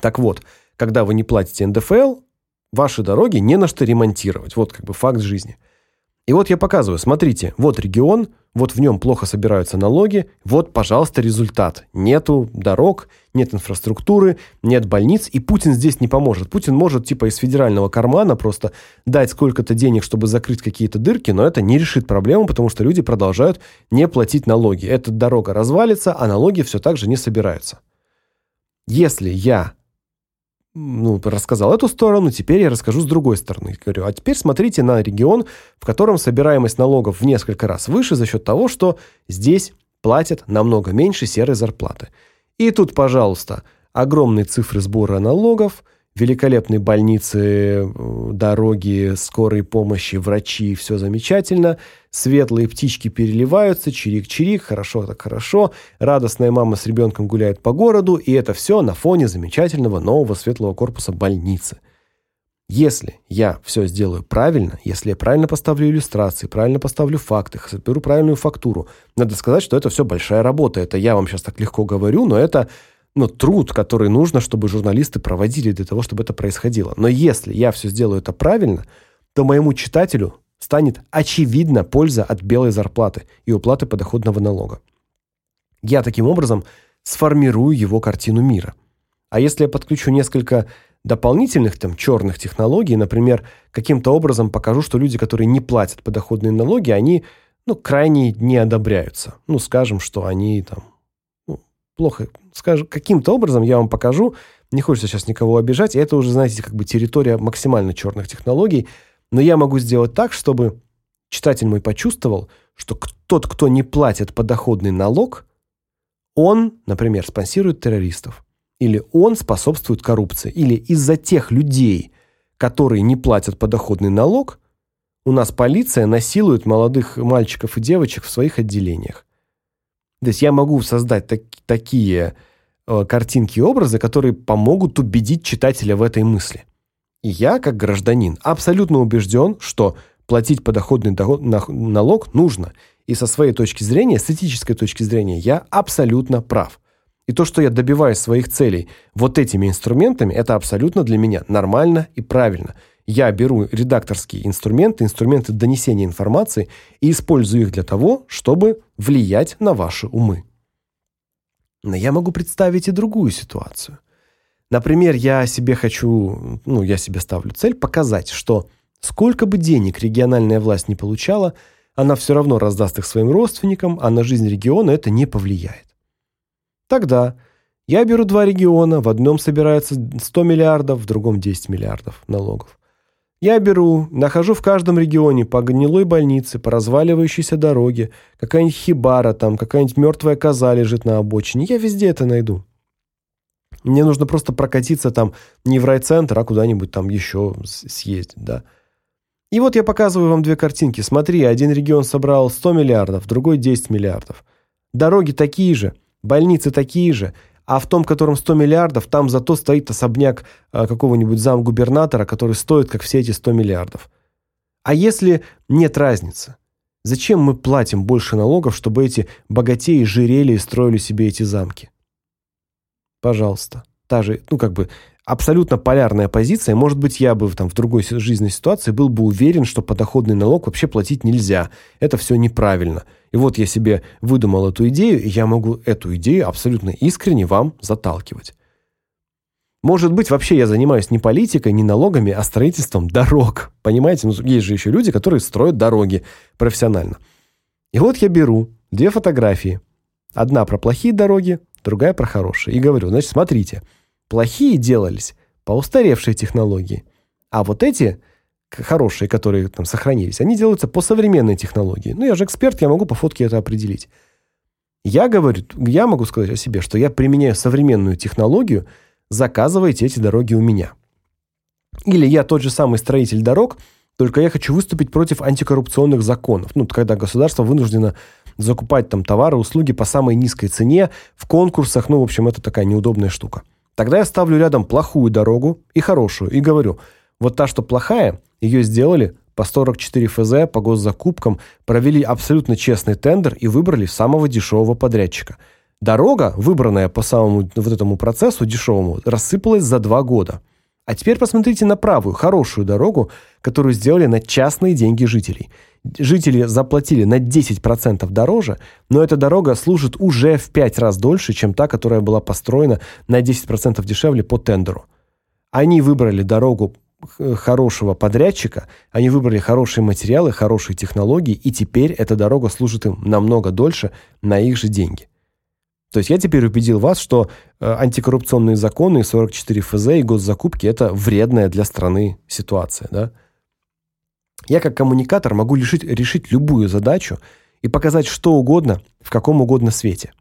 [SPEAKER 1] Так вот, когда вы не платите НДФЛ, ваши дороги не на что ремонтировать. Вот как бы факт жизни. И вот я показываю, смотрите, вот регион, вот в нем плохо собираются налоги, вот, пожалуйста, результат. Нету дорог, нет инфраструктуры, нет больниц, и Путин здесь не поможет. Путин может типа из федерального кармана просто дать сколько-то денег, чтобы закрыть какие-то дырки, но это не решит проблему, потому что люди продолжают не платить налоги. Эта дорога развалится, а налоги все так же не собираются. Если я ну, рассказал эту сторону, теперь я расскажу с другой стороны. Говорю, а теперь смотрите на регион, в котором собираемость налогов в несколько раз выше за счет того, что здесь платят намного меньше серой зарплаты. И тут, пожалуйста, огромные цифры сбора налогов – великолепные больницы, э, дороги, скорой помощи, врачи, все замечательно. Светлые птички переливаются, чирик-чирик, хорошо так хорошо. Радостная мама с ребенком гуляет по городу, и это все на фоне замечательного нового светлого корпуса больницы. Если я все сделаю правильно, если я правильно поставлю иллюстрации, правильно поставлю факты, соберу правильную фактуру, надо сказать, что это все большая работа. Это я вам сейчас так легко говорю, но это ну, труд, который нужно, чтобы журналисты проводили для того, чтобы это происходило. Но если я все сделаю это правильно, то моему читателю станет очевидна польза от белой зарплаты и уплаты подоходного налога. Я таким образом сформирую его картину мира. А если я подключу несколько дополнительных там черных технологий, например, каким-то образом покажу, что люди, которые не платят подоходные налоги, они, ну, крайне не одобряются. Ну, скажем, что они там плохо. Скажу, каким-то образом я вам покажу. Не хочется сейчас никого обижать. Это уже, знаете, как бы территория максимально черных технологий. Но я могу сделать так, чтобы читатель мой почувствовал, что тот, кто не платит подоходный налог, он, например, спонсирует террористов. Или он способствует коррупции. Или из-за тех людей, которые не платят подоходный налог, у нас полиция насилует молодых мальчиков и девочек в своих отделениях. То есть я могу создать так, такие э, картинки и образы, которые помогут убедить читателя в этой мысли. И я, как гражданин, абсолютно убежден, что платить подоходный доход, на, налог нужно. И со своей точки зрения, с этической точки зрения, я абсолютно прав. И то, что я добиваюсь своих целей вот этими инструментами, это абсолютно для меня нормально и правильно – я беру редакторские инструменты, инструменты донесения информации и использую их для того, чтобы влиять на ваши умы. Но я могу представить и другую ситуацию. Например, я себе хочу, ну, я себе ставлю цель показать, что сколько бы денег региональная власть не получала, она все равно раздаст их своим родственникам, а на жизнь региона это не повлияет. Тогда я беру два региона, в одном собирается 100 миллиардов, в другом 10 миллиардов налогов. Я беру, нахожу в каждом регионе по гнилой больнице, по разваливающейся дороге, какая-нибудь хибара там, какая-нибудь мертвая коза лежит на обочине. Я везде это найду. Мне нужно просто прокатиться там не в райцентр, а куда-нибудь там еще съездить, да. И вот я показываю вам две картинки. Смотри, один регион собрал 100 миллиардов, другой 10 миллиардов. Дороги такие же, больницы такие же, а в том, котором 100 миллиардов, там зато стоит особняк э, какого-нибудь замгубернатора, который стоит, как все эти 100 миллиардов. А если нет разницы? Зачем мы платим больше налогов, чтобы эти богатеи жирели и строили себе эти замки? Пожалуйста. Та же, ну как бы абсолютно полярная позиция. Может быть, я бы там в другой жизненной ситуации был бы уверен, что подоходный налог вообще платить нельзя. Это все неправильно. И вот я себе выдумал эту идею, и я могу эту идею абсолютно искренне вам заталкивать. Может быть, вообще я занимаюсь не политикой, не налогами, а строительством дорог. Понимаете? Ну, есть же еще люди, которые строят дороги профессионально. И вот я беру две фотографии. Одна про плохие дороги, другая про хорошие. И говорю, значит, смотрите, плохие делались по устаревшей технологии, а вот эти хорошие, которые там сохранились, они делаются по современной технологии. Ну, я же эксперт, я могу по фотке это определить. Я говорю, я могу сказать о себе, что я применяю современную технологию, заказывайте эти дороги у меня. Или я тот же самый строитель дорог, только я хочу выступить против антикоррупционных законов. Ну, когда государство вынуждено закупать там товары, услуги по самой низкой цене в конкурсах. Ну, в общем, это такая неудобная штука. Тогда я ставлю рядом плохую дорогу и хорошую и говорю: вот та, что плохая, ее сделали по 44 ФЗ по госзакупкам, провели абсолютно честный тендер и выбрали самого дешевого подрядчика. Дорога, выбранная по самому вот этому процессу дешевому, рассыпалась за два года. А теперь посмотрите на правую, хорошую дорогу, которую сделали на частные деньги жителей. Жители заплатили на 10% дороже, но эта дорога служит уже в 5 раз дольше, чем та, которая была построена на 10% дешевле по тендеру. Они выбрали дорогу хорошего подрядчика, они выбрали хорошие материалы, хорошие технологии, и теперь эта дорога служит им намного дольше на их же деньги. То есть я теперь убедил вас, что э, антикоррупционные законы 44 ФЗ и госзакупки это вредная для страны ситуация, да? Я как коммуникатор могу решить решить любую задачу и показать что угодно в каком угодно свете.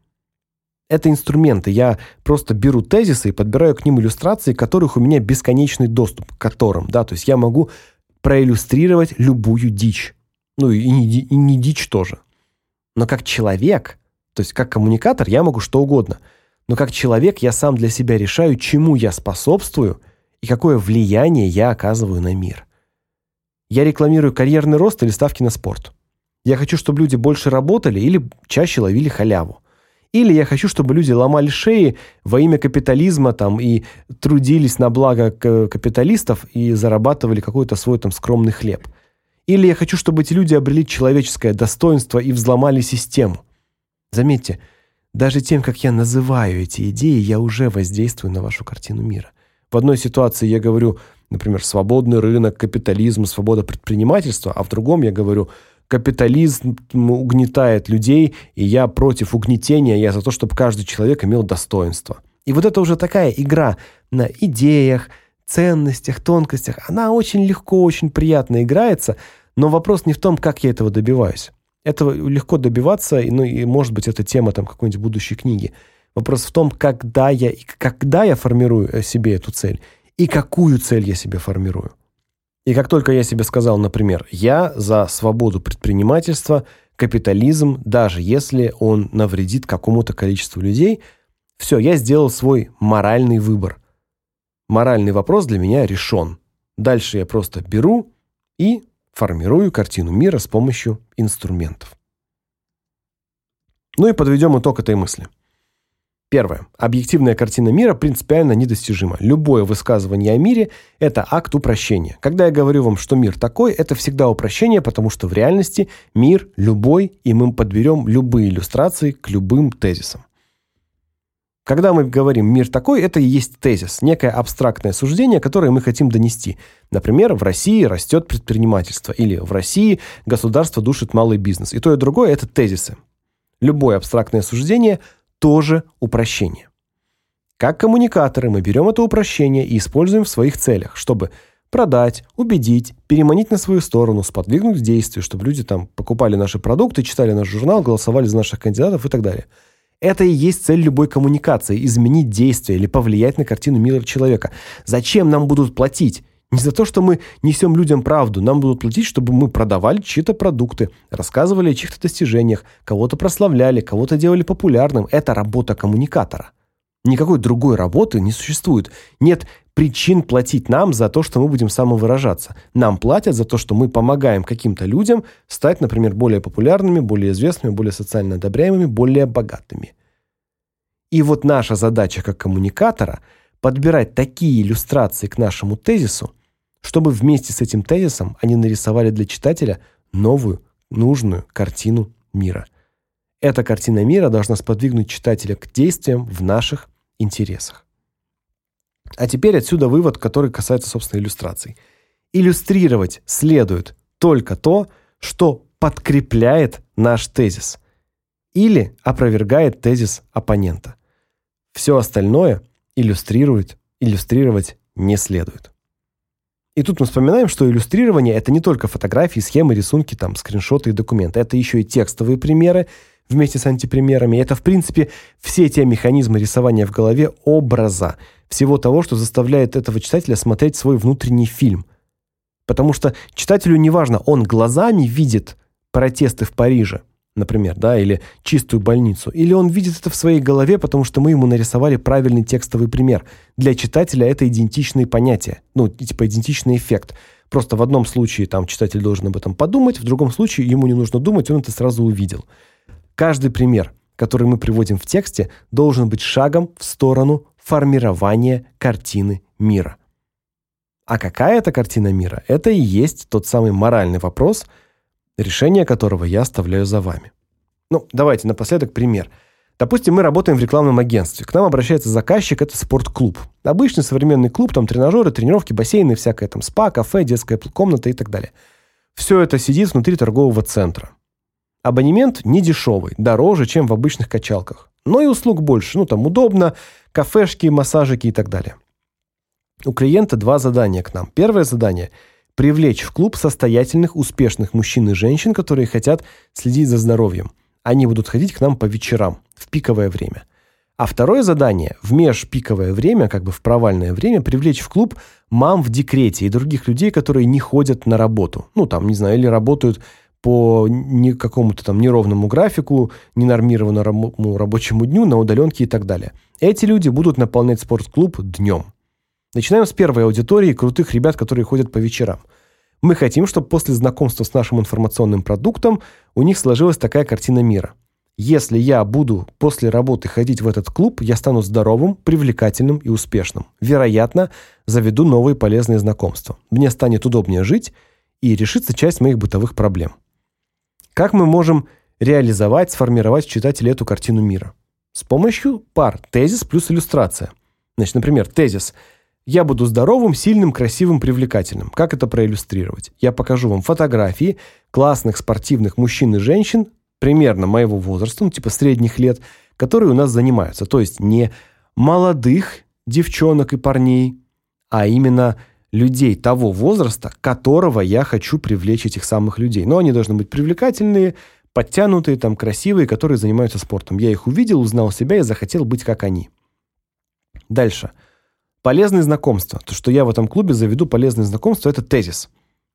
[SPEAKER 1] Это инструменты. Я просто беру тезисы и подбираю к ним иллюстрации, которых у меня бесконечный доступ к которым, да, то есть я могу проиллюстрировать любую дичь. Ну и не, и не дичь тоже. Но как человек то есть как коммуникатор я могу что угодно, но как человек я сам для себя решаю, чему я способствую и какое влияние я оказываю на мир. Я рекламирую карьерный рост или ставки на спорт. Я хочу, чтобы люди больше работали или чаще ловили халяву. Или я хочу, чтобы люди ломали шеи во имя капитализма там и трудились на благо капиталистов и зарабатывали какой-то свой там скромный хлеб. Или я хочу, чтобы эти люди обрели человеческое достоинство и взломали систему. Заметьте, даже тем, как я называю эти идеи, я уже воздействую на вашу картину мира. В одной ситуации я говорю, например, свободный рынок, капитализм, свобода предпринимательства, а в другом я говорю, капитализм угнетает людей, и я против угнетения, я за то, чтобы каждый человек имел достоинство. И вот это уже такая игра на идеях, ценностях, тонкостях. Она очень легко, очень приятно играется, но вопрос не в том, как я этого добиваюсь. Этого легко добиваться, ну и может быть это тема там какой-нибудь будущей книги. Вопрос в том, когда я когда я формирую э, себе эту цель и какую цель я себе формирую. И как только я себе сказал, например, я за свободу предпринимательства, капитализм, даже если он навредит какому-то количеству людей, все, я сделал свой моральный выбор. Моральный вопрос для меня решен. Дальше я просто беру и формирую картину мира с помощью инструментов. Ну и подведем итог этой мысли. Первое. Объективная картина мира принципиально недостижима. Любое высказывание о мире это акт упрощения. Когда я говорю вам, что мир такой, это всегда упрощение, потому что в реальности мир любой, и мы подберем любые иллюстрации к любым тезисам. Когда мы говорим мир такой, это и есть тезис, некое абстрактное суждение, которое мы хотим донести. Например, в России растет предпринимательство или в России государство душит малый бизнес. И то, и другое это тезисы. Любое абстрактное суждение тоже упрощение. Как коммуникаторы мы берем это упрощение и используем в своих целях, чтобы продать, убедить, переманить на свою сторону, сподвигнуть к действию, чтобы люди там покупали наши продукты, читали наш журнал, голосовали за наших кандидатов и так далее. Это и есть цель любой коммуникации изменить действие или повлиять на картину мира человека. Зачем нам будут платить? Не за то, что мы несем людям правду, нам будут платить, чтобы мы продавали чьи-то продукты, рассказывали о чьих-то достижениях, кого-то прославляли, кого-то делали популярным. Это работа коммуникатора. Никакой другой работы не существует. Нет причин платить нам за то, что мы будем самовыражаться. Нам платят за то, что мы помогаем каким-то людям стать, например, более популярными, более известными, более социально одобряемыми, более богатыми. И вот наша задача как коммуникатора подбирать такие иллюстрации к нашему тезису, чтобы вместе с этим тезисом они нарисовали для читателя новую, нужную картину мира. Эта картина мира должна сподвигнуть читателя к действиям в наших интересах. А теперь отсюда вывод, который касается собственно иллюстраций. Иллюстрировать следует только то, что подкрепляет наш тезис или опровергает тезис оппонента. Все остальное иллюстрирует, иллюстрировать не следует. И тут мы вспоминаем, что иллюстрирование это не только фотографии, схемы, рисунки, там, скриншоты и документы. Это еще и текстовые примеры вместе с антипримерами. Это, в принципе, все те механизмы рисования в голове образа, всего того, что заставляет этого читателя смотреть свой внутренний фильм. Потому что читателю не важно, он глазами видит протесты в Париже, например, да, или чистую больницу, или он видит это в своей голове, потому что мы ему нарисовали правильный текстовый пример. Для читателя это идентичные понятия, ну, типа идентичный эффект. Просто в одном случае там читатель должен об этом подумать, в другом случае ему не нужно думать, он это сразу увидел. Каждый пример, который мы приводим в тексте, должен быть шагом в сторону формирования картины мира. А какая это картина мира? Это и есть тот самый моральный вопрос, решение которого я оставляю за вами. Ну, давайте напоследок пример. Допустим, мы работаем в рекламном агентстве. К нам обращается заказчик, это спортклуб. Обычный современный клуб, там тренажеры, тренировки, бассейны, всякое там спа, кафе, детская комната и так далее. Все это сидит внутри торгового центра. Абонемент не дешевый, дороже, чем в обычных качалках. Но и услуг больше, ну там удобно, кафешки, массажики и так далее. У клиента два задания к нам. Первое задание привлечь в клуб состоятельных, успешных мужчин и женщин, которые хотят следить за здоровьем. Они будут ходить к нам по вечерам в пиковое время. А второе задание в межпиковое время, как бы в провальное время, привлечь в клуб мам в декрете и других людей, которые не ходят на работу. Ну, там, не знаю, или работают по какому-то там неровному графику, ненормированному рабочему дню, на удаленке и так далее. Эти люди будут наполнять спортклуб днем. Начинаем с первой аудитории крутых ребят, которые ходят по вечерам. Мы хотим, чтобы после знакомства с нашим информационным продуктом у них сложилась такая картина мира. Если я буду после работы ходить в этот клуб, я стану здоровым, привлекательным и успешным. Вероятно, заведу новые полезные знакомства. Мне станет удобнее жить и решится часть моих бытовых проблем. Как мы можем реализовать, сформировать в читателе эту картину мира? С помощью пар тезис плюс иллюстрация. Значит, например, тезис – я буду здоровым, сильным, красивым, привлекательным. Как это проиллюстрировать? Я покажу вам фотографии классных спортивных мужчин и женщин примерно моего возраста, ну типа средних лет, которые у нас занимаются. То есть не молодых девчонок и парней, а именно людей того возраста, которого я хочу привлечь этих самых людей. Но они должны быть привлекательные, подтянутые, там красивые, которые занимаются спортом. Я их увидел, узнал себя и захотел быть как они. Дальше. Полезные знакомства. То, что я в этом клубе заведу полезные знакомства это тезис.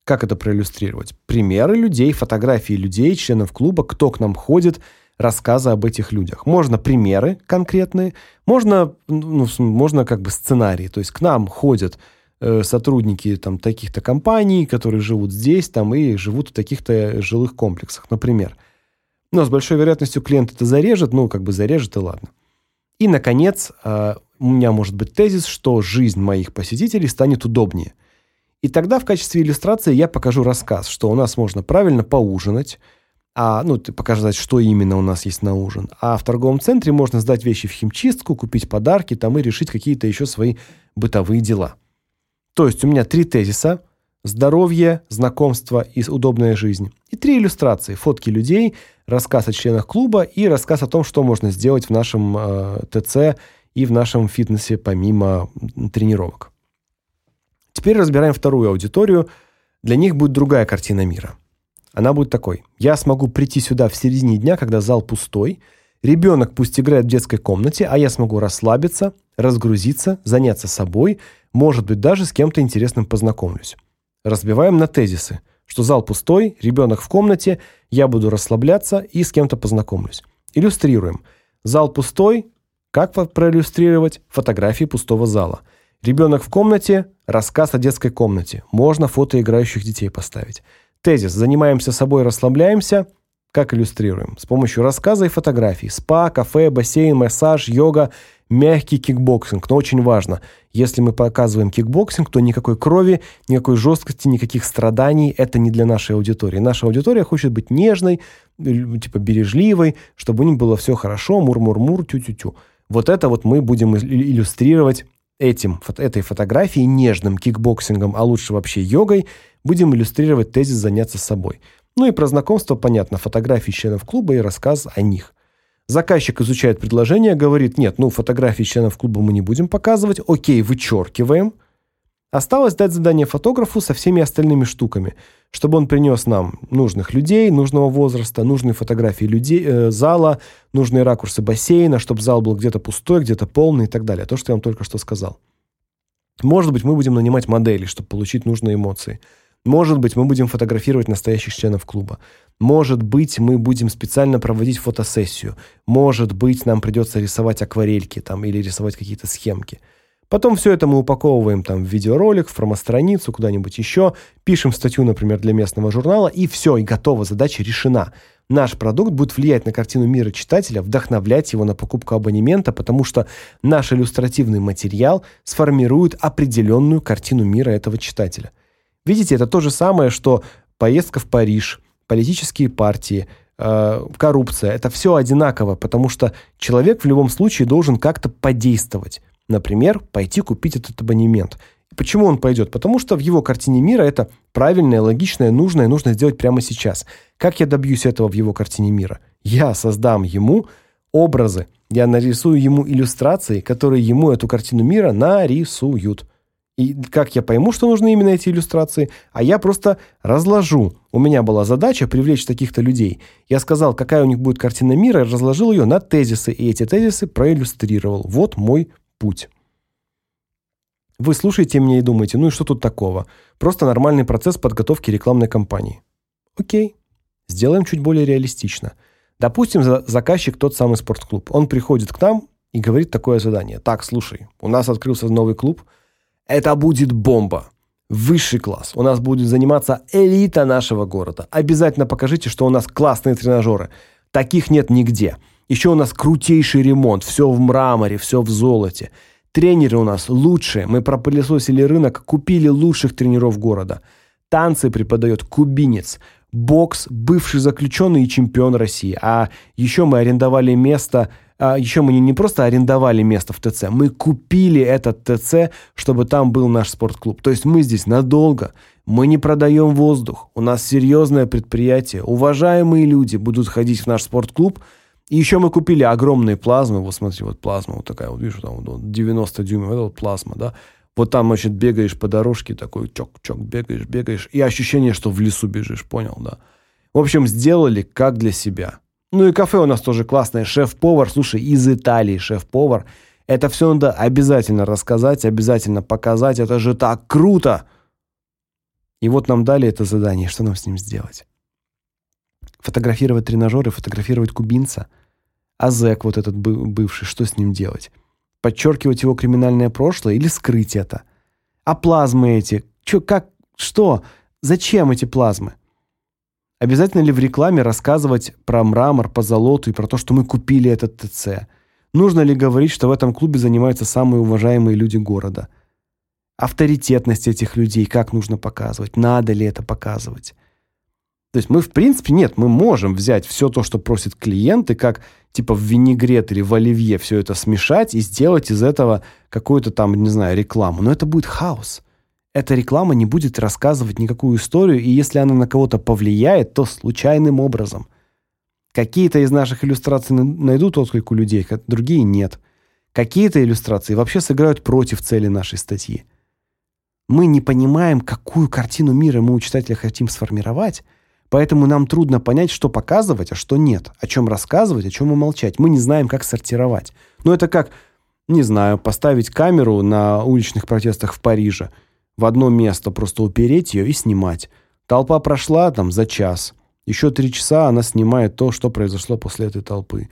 [SPEAKER 1] Как это проиллюстрировать? Примеры людей, фотографии людей, членов клуба, кто к нам ходит, рассказы об этих людях. Можно примеры конкретные, можно ну, можно как бы сценарий. То есть к нам ходят э, сотрудники там таких-то компаний, которые живут здесь, там и живут в таких-то жилых комплексах, например. Но с большой вероятностью клиент это зарежет, ну, как бы зарежет и ладно. И наконец, э, у меня может быть тезис, что жизнь моих посетителей станет удобнее. И тогда в качестве иллюстрации я покажу рассказ, что у нас можно правильно поужинать, а ну ты показать, что именно у нас есть на ужин. А в торговом центре можно сдать вещи в химчистку, купить подарки, там и решить какие-то еще свои бытовые дела. То есть у меня три тезиса: здоровье, знакомство и удобная жизнь. И три иллюстрации: фотки людей, рассказ о членах клуба и рассказ о том, что можно сделать в нашем э, ТЦ и в нашем фитнесе помимо тренировок. Теперь разбираем вторую аудиторию. Для них будет другая картина мира. Она будет такой: я смогу прийти сюда в середине дня, когда зал пустой, ребенок пусть играет в детской комнате, а я смогу расслабиться, разгрузиться, заняться собой, может быть, даже с кем-то интересным познакомлюсь. Разбиваем на тезисы, что зал пустой, ребенок в комнате, я буду расслабляться и с кем-то познакомлюсь. Иллюстрируем. Зал пустой, как проиллюстрировать фотографии пустого зала? Ребенок в комнате, рассказ о детской комнате. Можно фото играющих детей поставить. Тезис: занимаемся собой, расслабляемся. Как иллюстрируем? С помощью рассказа и фотографий. Спа, кафе, бассейн, массаж, йога, мягкий кикбоксинг. Но очень важно, если мы показываем кикбоксинг, то никакой крови, никакой жесткости, никаких страданий это не для нашей аудитории. Наша аудитория хочет быть нежной, типа бережливой, чтобы у них было все хорошо, мур-мур-мур, тю-тю-тю. Вот это вот мы будем иллюстрировать этим этой фотографией нежным кикбоксингом, а лучше вообще йогой, будем иллюстрировать тезис заняться собой. Ну и про знакомство понятно, фотографии членов клуба и рассказ о них. Заказчик изучает предложение, говорит: "Нет, ну фотографии членов клуба мы не будем показывать. О'кей, вычеркиваем. Осталось дать задание фотографу со всеми остальными штуками, чтобы он принес нам нужных людей, нужного возраста, нужные фотографии людей, э, зала, нужные ракурсы бассейна, чтобы зал был где-то пустой, где-то полный и так далее. То, что я вам только что сказал. Может быть, мы будем нанимать модели, чтобы получить нужные эмоции. Может быть, мы будем фотографировать настоящих членов клуба. Может быть, мы будем специально проводить фотосессию. Может быть, нам придется рисовать акварельки там или рисовать какие-то схемки. Потом все это мы упаковываем там в видеоролик, в промо-страницу, куда-нибудь еще, пишем статью, например, для местного журнала, и все, и готово, задача решена. Наш продукт будет влиять на картину мира читателя, вдохновлять его на покупку абонемента, потому что наш иллюстративный материал сформирует определенную картину мира этого читателя. Видите, это то же самое, что поездка в Париж, политические партии, э, коррупция. Это все одинаково, потому что человек в любом случае должен как-то подействовать. Например, пойти купить этот абонемент. Почему он пойдет? Потому что в его картине мира это правильное, логичное, нужное, нужно сделать прямо сейчас. Как я добьюсь этого в его картине мира? Я создам ему образы, я нарисую ему иллюстрации, которые ему эту картину мира нарисуют. И как я пойму, что нужны именно эти иллюстрации? А я просто разложу. У меня была задача привлечь таких-то людей. Я сказал, какая у них будет картина мира, разложил ее на тезисы, и эти тезисы проиллюстрировал. Вот мой путь. Вы слушаете меня и думаете: "Ну и что тут такого? Просто нормальный процесс подготовки рекламной кампании". О'кей. Сделаем чуть более реалистично. Допустим, заказчик тот самый спортклуб. Он приходит к нам и говорит такое задание: "Так, слушай, у нас открылся новый клуб. Это будет бомба. Высший класс. У нас будет заниматься элита нашего города. Обязательно покажите, что у нас классные тренажеры. Таких нет нигде. Еще у нас крутейший ремонт, все в мраморе, все в золоте. Тренеры у нас лучшие. Мы пропылесосили рынок, купили лучших тренеров города. Танцы преподает кубинец. Бокс бывший заключенный и чемпион России. А еще мы арендовали место, а еще мы не просто арендовали место в ТЦ, мы купили этот ТЦ, чтобы там был наш спортклуб. То есть мы здесь надолго. Мы не продаем воздух. У нас серьезное предприятие. Уважаемые люди будут ходить в наш спортклуб – и еще мы купили огромные плазмы. Вот смотри, вот плазма вот такая, вот вижу, там вот 90 дюймов, это вот плазма, да. Вот там, значит, бегаешь по дорожке, такой чок-чок, бегаешь, бегаешь, и ощущение, что в лесу бежишь, понял, да. В общем, сделали как для себя. Ну и кафе у нас тоже классное. Шеф-повар, слушай, из Италии шеф-повар. Это все надо обязательно рассказать, обязательно показать. Это же так круто! И вот нам дали это задание. Что нам с ним сделать? Фотографировать тренажеры, фотографировать кубинца. А зэк вот этот бывший, что с ним делать? Подчеркивать его криминальное прошлое или скрыть это? А плазмы эти? Чё, как, что? Зачем эти плазмы? Обязательно ли в рекламе рассказывать про мрамор, по золоту и про то, что мы купили этот ТЦ? Нужно ли говорить, что в этом клубе занимаются самые уважаемые люди города? Авторитетность этих людей как нужно показывать? Надо ли это показывать? То есть мы, в принципе, нет, мы можем взять все то, что просит клиент, и как типа в винегрет или в оливье все это смешать и сделать из этого какую-то там, не знаю, рекламу. Но это будет хаос. Эта реклама не будет рассказывать никакую историю, и если она на кого-то повлияет, то случайным образом. Какие-то из наших иллюстраций найдут отклик у людей, другие нет. Какие-то иллюстрации вообще сыграют против цели нашей статьи. Мы не понимаем, какую картину мира мы у читателя хотим сформировать, Поэтому нам трудно понять, что показывать, а что нет, о чем рассказывать, о чем умолчать. Мы не знаем, как сортировать. Но это как, не знаю, поставить камеру на уличных протестах в Париже, в одно место просто упереть ее и снимать. Толпа прошла там за час. Еще три часа она снимает то, что произошло после этой толпы.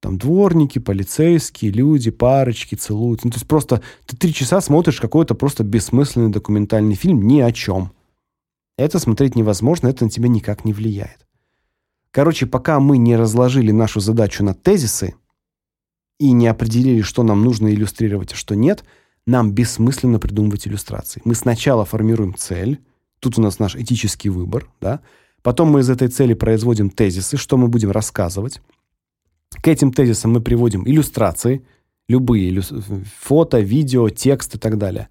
[SPEAKER 1] Там дворники, полицейские, люди, парочки целуются. Ну, то есть просто ты три часа смотришь какой-то просто бессмысленный документальный фильм ни о чем. Это смотреть невозможно, это на тебя никак не влияет. Короче, пока мы не разложили нашу задачу на тезисы и не определили, что нам нужно иллюстрировать, а что нет, нам бессмысленно придумывать иллюстрации. Мы сначала формируем цель, тут у нас наш этический выбор, да? Потом мы из этой цели производим тезисы, что мы будем рассказывать. К этим тезисам мы приводим иллюстрации, любые иллюс... фото, видео, текст и так далее.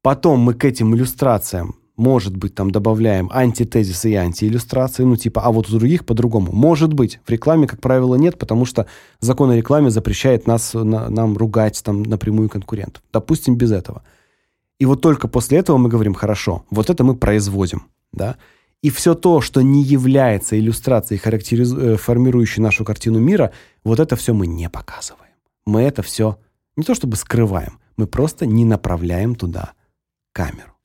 [SPEAKER 1] Потом мы к этим иллюстрациям может быть, там добавляем антитезисы и антииллюстрации, ну типа, а вот у других по-другому. Может быть, в рекламе, как правило, нет, потому что закон о рекламе запрещает нас на, нам ругать там напрямую конкурентов. Допустим, без этого. И вот только после этого мы говорим: "Хорошо, вот это мы производим", да? И все то, что не является иллюстрацией, характериз... Э, формирующей нашу картину мира, вот это все мы не показываем. Мы это все не то чтобы скрываем, мы просто не направляем туда камеру.